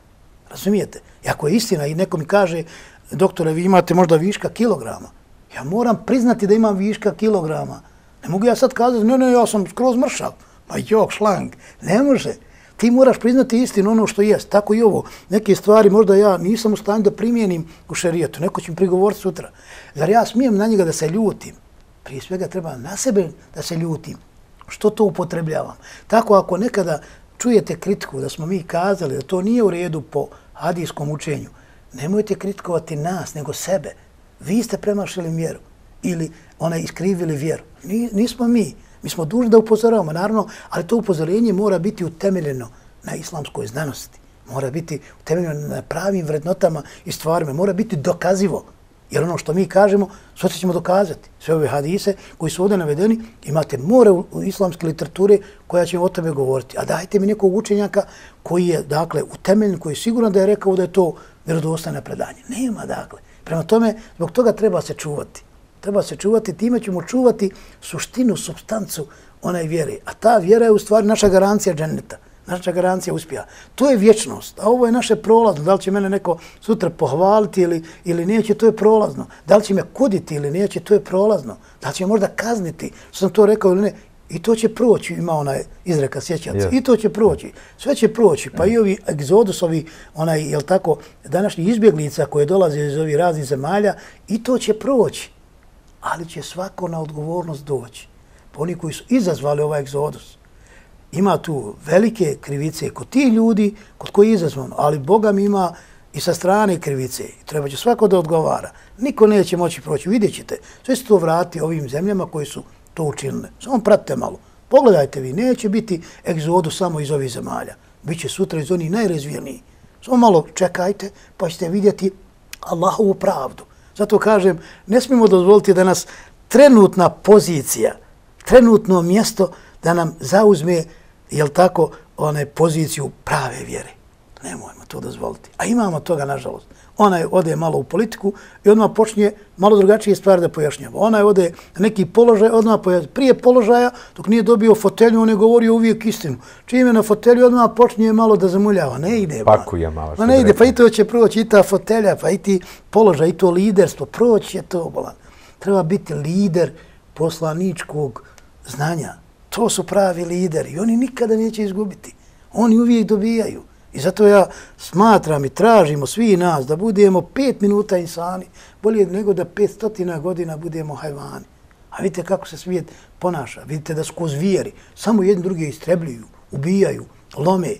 Razumijete? I ako je istina i neko mi kaže, doktore, vi imate možda viška kilograma. Ja moram priznati da imam viška kilograma. Ne mogu ja sad kazati, ne, ne, ja sam skroz mršav. Ma jok, šlang. Ne može ti moraš priznati istinu ono što jest. Tako i ovo. Neke stvari možda ja nisam u stanju da primijenim u šerijetu. Neko će mi prigovoriti sutra. Zar ja smijem na njega da se ljutim? Prije svega treba na sebe da se ljutim. Što to upotrebljavam? Tako ako nekada čujete kritiku da smo mi kazali da to nije u redu po hadijskom učenju, nemojte kritikovati nas, nego sebe. Vi ste premašili mjeru ili ona iskrivili vjeru. Nismo mi. Mi smo dužni da upozoravamo, naravno, ali to upozorenje mora biti utemeljeno na islamskoj znanosti. Mora biti utemeljeno na pravim vrednotama i stvarima. Mora biti dokazivo. Jer ono što mi kažemo, sve ćemo dokazati. Sve ove hadise koji su ovdje navedeni, imate more u islamske literature koja će o tome govoriti. A dajte mi nekog učenjaka koji je, dakle, utemeljen, koji je siguran da je rekao da je to vjerodostane predanje. Nema, dakle. Prema tome, zbog toga treba se čuvati treba se čuvati, time ćemo čuvati suštinu, substancu onaj vjere. A ta vjera je u stvari naša garancija dženeta, naša garancija uspija. To je vječnost, a ovo je naše prolazno. Da li će mene neko sutra pohvaliti ili, ili neće, to je prolazno. Da li će me kuditi ili neće, to je prolazno. Da li će me možda kazniti, što sam to rekao ili ne, I to će proći, ima onaj izreka, sjećate se. I to će proći. Sve će proći. Pa i ovi egzodus, ovi, onaj, jel tako, današnji izbjeglica koje dolaze iz ovih raznih zemalja, i to će proći ali će svako na odgovornost doći. Pa oni koji su izazvali ovaj egzodus, ima tu velike krivice kod tih ljudi kod koji je izazvano, ali Boga mi ima i sa strane krivice. Treba će svako da odgovara. Niko neće moći proći. Vidjet ćete. Sve se to vrati ovim zemljama koji su to učinile. Samo pratite malo. Pogledajte vi, neće biti egzodu samo iz ovih zemalja. Biće sutra iz onih najrazvijenijih. Samo malo čekajte pa ćete vidjeti Allahovu pravdu. Zato kažem, ne smijemo dozvoliti da nas trenutna pozicija, trenutno mjesto da nam zauzme, jel tako, one poziciju prave vjere. Nemojmo to dozvoliti. A imamo toga, nažalost. Ona je ode malo u politiku i odmah počinje malo drugačije stvari da pojašnjava. Ona je ode na neki položaj, odmah pojašnjava. Prije položaja, dok nije dobio fotelju, on je govorio uvijek istinu. Čim je na fotelju, odmah počinje malo da zamuljava. Ne ide. Pakuje malo. Ma ne ide, pa i to će proći, i ta fotelja, pa i ti položaj, i to liderstvo. Proći je to, bolan. Treba biti lider poslaničkog znanja. To su pravi lideri i oni nikada neće izgubiti. Oni uvijek dobijaju. I zato ja smatram i tražimo svi nas da budemo pet minuta insani, bolje nego da pet stotina godina budemo hajvani. A vidite kako se svijet ponaša. Vidite da skoz vjeri, samo jedni drugi istrebljuju, ubijaju, lome.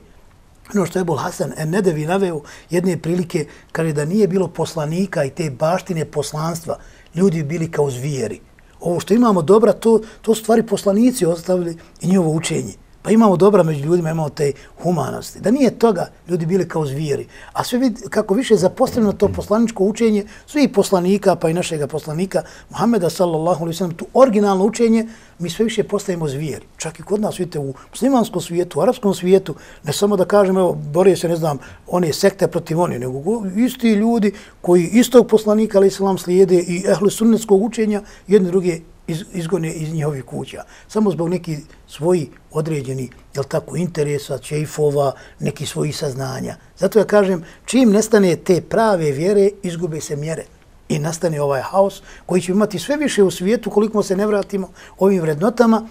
Ono što je Bol Hasan Nedevi naveo jedne prilike kada da nije bilo poslanika i te baštine poslanstva, ljudi bili kao zvijeri. Ovo što imamo dobra, to, to stvari poslanici ostavili i njihovo učenje. Pa imamo dobra među ljudima, imamo te humanosti. Da nije toga, ljudi bili kao zvijeri. A sve vid, kako više zapostavljeno to poslaničko učenje, svi poslanika, pa i našega poslanika, Muhammeda sallallahu alaihi sallam, tu originalno učenje, mi sve više postajemo zvijeri. Čak i kod nas, vidite, u muslimanskom svijetu, u arapskom svijetu, ne samo da kažemo, evo, bore se, ne znam, one sekte protiv oni, nego isti ljudi koji istog poslanika, ali islam, slijede i ehli sunnetskog učenja, jedni druge iz, izgone iz njihovih kuća. Samo zbog neki svoji određeni, jel tako, interesa, čeifova, neki svoji saznanja. Zato ja kažem, čim nestane te prave vjere, izgube se mjere. I nastane ovaj haos koji će imati sve više u svijetu koliko se ne vratimo ovim vrednotama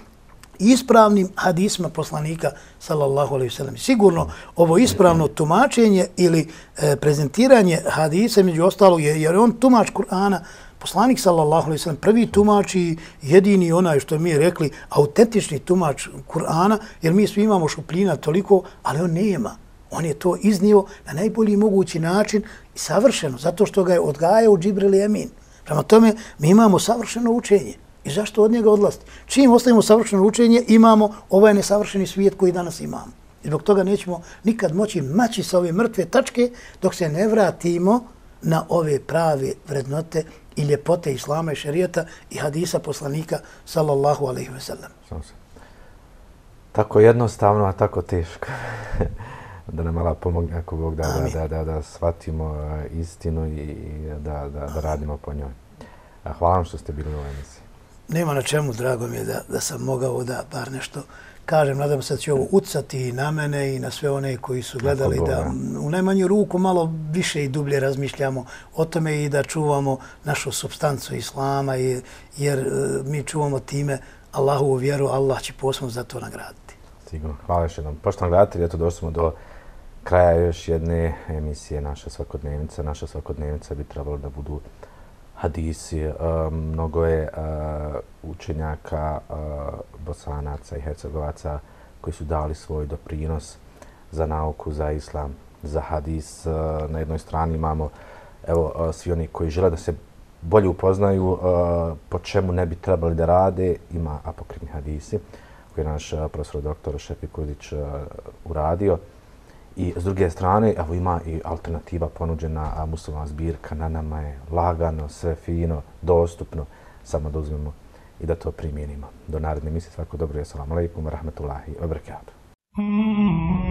ispravnim hadisma poslanika sallallahu alejhi ve sellem. Sigurno ovo ispravno tumačenje ili e, prezentiranje hadisa među ostalog je jer on tumač Kur'ana Poslanik sallallahu alejhi ve sellem prvi tumači jedini onaj što mi je rekli autentični tumač Kur'ana jer mi svi imamo šupljina toliko, ali on nema. On je to iznio na najbolji mogući način i savršeno, zato što ga je odgajao Džibril Emin. Prema tome, mi imamo savršeno učenje. I zašto od njega odlasti? Čim ostavimo savršeno učenje, imamo ovaj nesavršeni svijet koji danas imamo. I zbog toga nećemo nikad moći maći sa ove mrtve tačke dok se ne vratimo na ove prave vrednote i ljepote islama i šerijata i hadisa poslanika sallallahu alaihi ve sellem. Tako jednostavno, a tako teško. <laughs> da nam Allah pomogne ako Bog da, da, da, da, da shvatimo istinu i da, da, da radimo po njoj. Hvala vam što ste bili u ovoj emisiji. Nema na čemu, drago mi je da, da sam mogao da bar nešto kažem, nadam se da će ovo ucati i na mene i na sve one koji su gledali da u najmanju ruku malo više i dublje razmišljamo o tome i da čuvamo našu substancu islama jer e, mi čuvamo time Allahu vjeru, Allah će posebno za to nagraditi. Sigurno. Hvala još jednom. Poštovani gledatelji, eto došli smo do kraja još jedne emisije naša svakodnevnica. Naša svakodnevnica bi trebalo da budu hadisi. Eh, mnogo je eh, učenjaka eh, bosanaca i hercegovaca koji su dali svoj doprinos za nauku, za islam, za hadis. Na jednoj strani imamo evo, svi oni koji žele da se bolje upoznaju po čemu ne bi trebali da rade. Ima apokrivni hadisi koji je naš profesor doktor Šefi Kudić uradio. I s druge strane, evo ima i alternativa ponuđena, a muslima zbirka na nama je lagano, sve fino, dostupno, samo da uzmemo i da to primijenimo. Do naredne misli svako dobro, assalamu alaikum, rahmetullahi, wabarakatuh. Mm -hmm.